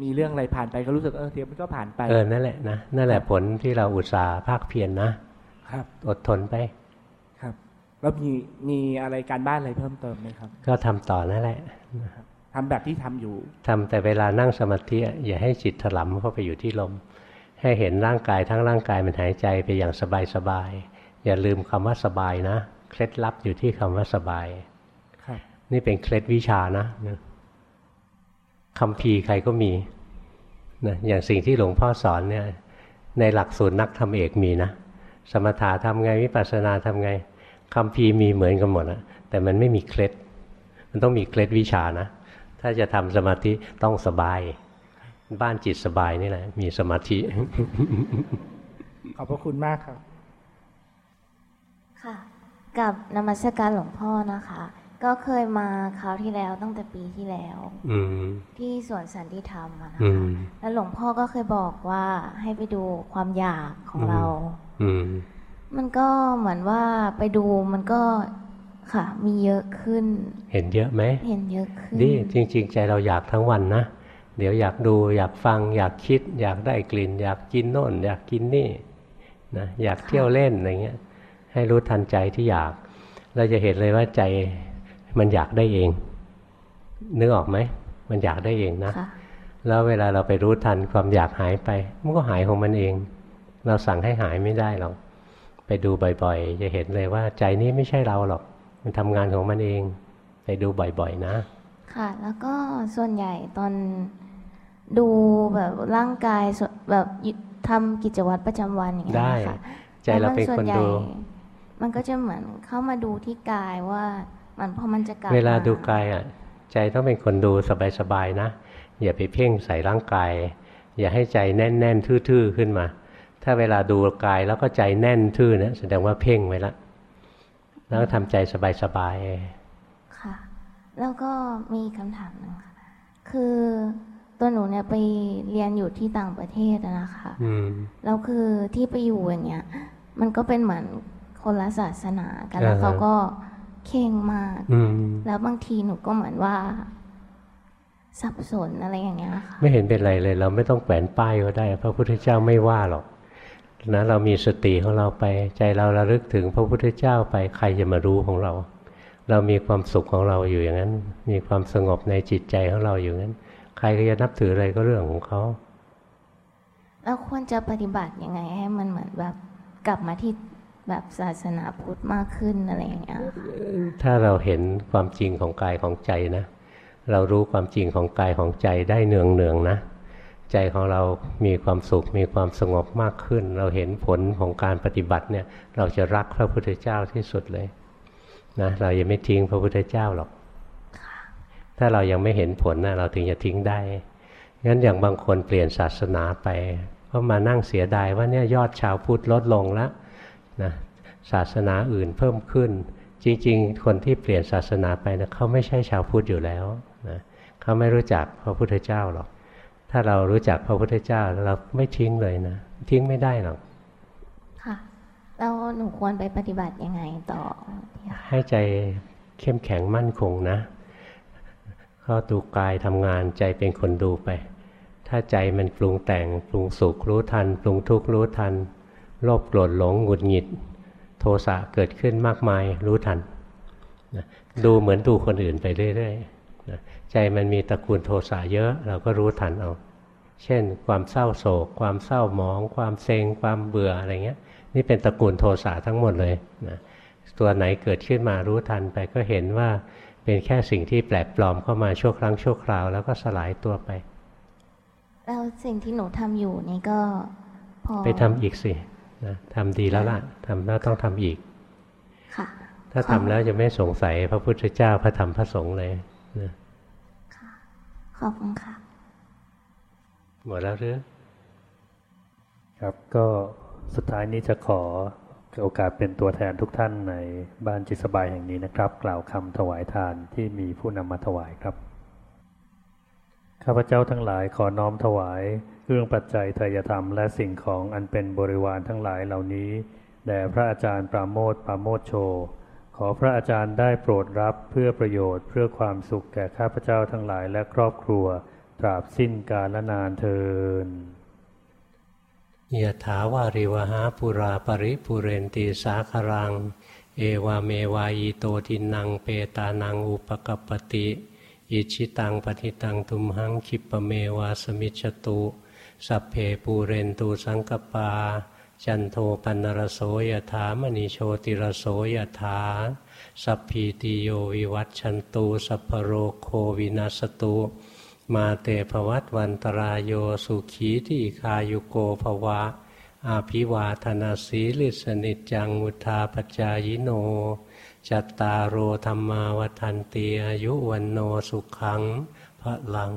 มีเรื่องอะไรผ่านไปก็รู้สึกเออเดี๋ยวมันก็ผ่านไปเออนั่นแหละนะนั่นแหละผลที่เราอุตส่าห์ภาคเพียรนนะครับ อดทนไปครับ แล้วมีมีอะไรการบ้านอะไรเพิ่มเติมไหมครับ ก็ทำต่อนั่นแหละทำแบบที่ทำอยู่ทำแต่เวลานั่งสมาธิอย่าให้จิตถลำเข้าไปอยู่ที่ลม ให้เห็นร่างกายทั้งร่างกายมันหายใจไปอย่างสบายสบายอย่าลืมคำว่าสบายนะเคล็ดลับอยู่ที่คำว่าสบายครับนี่เป็นเคล็ดวิชานะคำพีใครก็มีนะอย่างสิ่งที่หลวงพ่อสอนเนี่ย ในหลักสูตรนักทำเอกมีนะ สมถะทำไงวิปัสสนาทำไง คำพีมีเหมือนกันหมดนะแต่มันไม่มีเคล็ด มันต้องมีเคล็ดวิชานะ ถ้าจะทำสมาธิต้องสบาย บ้านจิตสบายนี่แหละ มีสมาธิ ขอบพระคุณมากครับ ค่ะ กับนมัสการหลวงพ่อนะคะ ก็เคยมาคราวที่แล้วตั้งแต่ปีที่แล้วที่สวนสันติธรรมนะคะแล้วหลวงพ่อก็เคยบอกว่าให้ไปดูความอยากของเรา มันก็เหมือนว่าไปดูมันก็ค่ะ มีเยอะขึ้น เห็นเยอะไหมเห็นเยอะขึ้นดีจริง ๆ ใจเราอยากทั้งวันนะเดี๋ยวอยากดูอยากฟัง อยากคิด อยากได้กลิ่น อยากกินโน่น อยากกินนี่นะอยากเที่ยวเล่นอะไรเงี้ย ให้รู้ทันใจที่อยาก เราจะเห็นเลยว่าใจมันอยากได้เอง นึกออกไหมมันอยากได้เองนะแล้วเวลาเราไปรู้ทันความอยากหายไป มันก็หายของมันเอง เราสั่งให้หายไม่ได้หรอก ไปดูบ่อยๆ จะเห็นเลยว่าใจนี้ไม่ใช่เราหรอก มันทำงานของมันเอง ไปดูบ่อยๆนะ ค่ะ แล้วก็ส่วนใหญ่ตอนดูแบบร่างกายแบบทำกิจวัตรประจำวันอย่างเงี้ยค่ะใจเราเป็นคนดู มันก็จะเหมือนเข้ามาดูที่กายว่ามันพอมันจะกลับเวลาดูกายอะ ใจต้องเป็นคนดูสบายๆนะ อย่าไปเพ่งใส่ร่างกาย อย่าให้ใจแน่น ๆ ทื่อๆขึ้นมา ถ้าเวลาดูกายแล้วก็ใจแน่นทื่อนะแสดงว่าเพ่งไว้ละ แล้วทำใจสบายๆ ค่ะ แล้วก็มีคำถามหนึ่งค่ะ คือตัวหนูเนี่ยไปเรียนอยู่ที่ต่างประเทศนะคะแล้วคือที่ไปอยู่อย่างเงี้ย มันก็เป็นเหมือนคนละศาสนากันแล้วเขาก็เข่งมาก แล้วบางทีหนูก็เหมือนว่า สับสนอะไรอย่างเงี้ยค่ะ ไม่เห็นเป็นไรเลย เราไม่ต้องแขวนป้ายก็ได้ พระพุทธเจ้าไม่ว่าหรอก นะเรามีสติของเราไป ใจเราระลึกถึงพระพุทธเจ้าไปใครจะมารู้ของเรา เรามีความสุขของเราอยู่อย่างนั้น มีความสงบในจิตใจของเราอยู่นั้น ใครก็จะนับถืออะไรก็เรื่องของเขาแล้วควรจะปฏิบัติยังไงให้มันเหมือนแบบกลับมาที่แบบศาสนาพุทธมากขึ้นอะไรอย่างเงี้ยถ้าเราเห็นความจริงของกายของใจนะ เรารู้ความจริงของกายของใจได้เนืองเนืองนะ ใจของเรามีความสุข มีความสงบมากขึ้น เราเห็นผลของการปฏิบัติเนี่ย เราจะรักพระพุทธเจ้าที่สุดเลยนะเรายังไม่ทิ้งพระพุทธเจ้าหรอก ถ้าเรายังไม่เห็นผลนะเราถึงจะทิ้งได้ งั้นอย่างบางคนเปลี่ยนศาสนาไปก็มานั่งเสียดายว่าเนี่ยยอดชาวพุทธลดลงแล้วนะศาสนาอื่นเพิ่มขึ้น จริง ๆ คนที่เปลี่ยนศาสนาไปนะเขาไม่ใช่ชาวพุทธอยู่แล้วนะเขาไม่รู้จักพระพุทธเจ้าหรอก ถ้าเรารู้จักพระพุทธเจ้าเราไม่ทิ้งเลยนะ ทิ้งไม่ได้หรอกค่ะแล้วหนูควรไปปฏิบัติยังไงต่อ ให้ใจเข้มแข็งมั่นคงนะก็ดูกายทำงานใจเป็นคนดูไป ถ้าใจมันปรุงแต่งปรุงสุขรู้ทัน ปรุงทุกข์รู้ทัน โลภโกรธหลงหงุดหงิด โทสะเกิดขึ้นมากมายรู้ทันนะดูเหมือนดูคนอื่นไปเรื่อยๆนะ ใจมันมีตระกูลโทสะเยอะ เราก็รู้ทันเอาเช่น ความเศร้าโศก ความเศร้าหมอง ความเซ็ง ความเบื่ออะไรเงี้ย นี่เป็นตระกูลโทสะทั้งหมดเลยนะตัวไหนเกิดขึ้นมารู้ทันไปก็เห็นว่าเป็นแค่สิ่งที่แปลกปลอมเข้ามาชั่วครั้งชั่วคราวแล้วก็สลายตัวไป แล้วสิ่งที่หนูทำอยู่นี่ก็พอไปทำอีกสินะทำดีแล้วล่ะทำแล้วต้องทำอีก ค่ะ ถ้าทำแล้วจะไม่สงสัยพระพุทธเจ้าพระธรรมพระสงฆ์เลยนะค่ะ ขอบคุณค่ะ หมดแล้วหรือ ครับก็สุดท้ายนี้จะขอโอกาสเป็นตัวแทนทุกท่านในบ้านจิตสบายแห่งนี้นะครับ กล่าวคำถวายทานที่มีผู้นำมาถวายครับ ข้าพเจ้าทั้งหลายขอน้อมถวายเครื่องปัจจัยทายธรรมและสิ่งของอันเป็นบริวารทั้งหลายเหล่านี้แด่พระอาจารย์ปราโมทปราโมทโช ขอพระอาจารย์ได้โปรดรับเพื่อประโยชน์เพื่อความสุขแก่ข้าพเจ้าทั้งหลายและครอบครัว ตราบสิ้นกาลนานเทินยะถาวาริวหาปุราปริปุเรนตีสาครัง เอวาเมวายโตทินังเปตานังอุปกปติอิจฉิตังปัตถิตัง ตุมหัง ขิปปะเมวะ สะมิชฌะตุ สัพเพปูเรนตุ สังกัปปา จันโทปัณณะระโส ยะถา มะณิ โชติระโส ยะถาสัพพีติโยวิวัชชันตุ สัพพะโรโควินัสสะตุ มาเต ภะวัตวันตะราโยสุขีทีฆายุโก ภะวะ อะภิวาทะนะสีลิสสะ นิจจัง วุฑฒาปะจายิโน จัตตารโอธรรมาวทันตีอายุวันโนสุขังพระลัง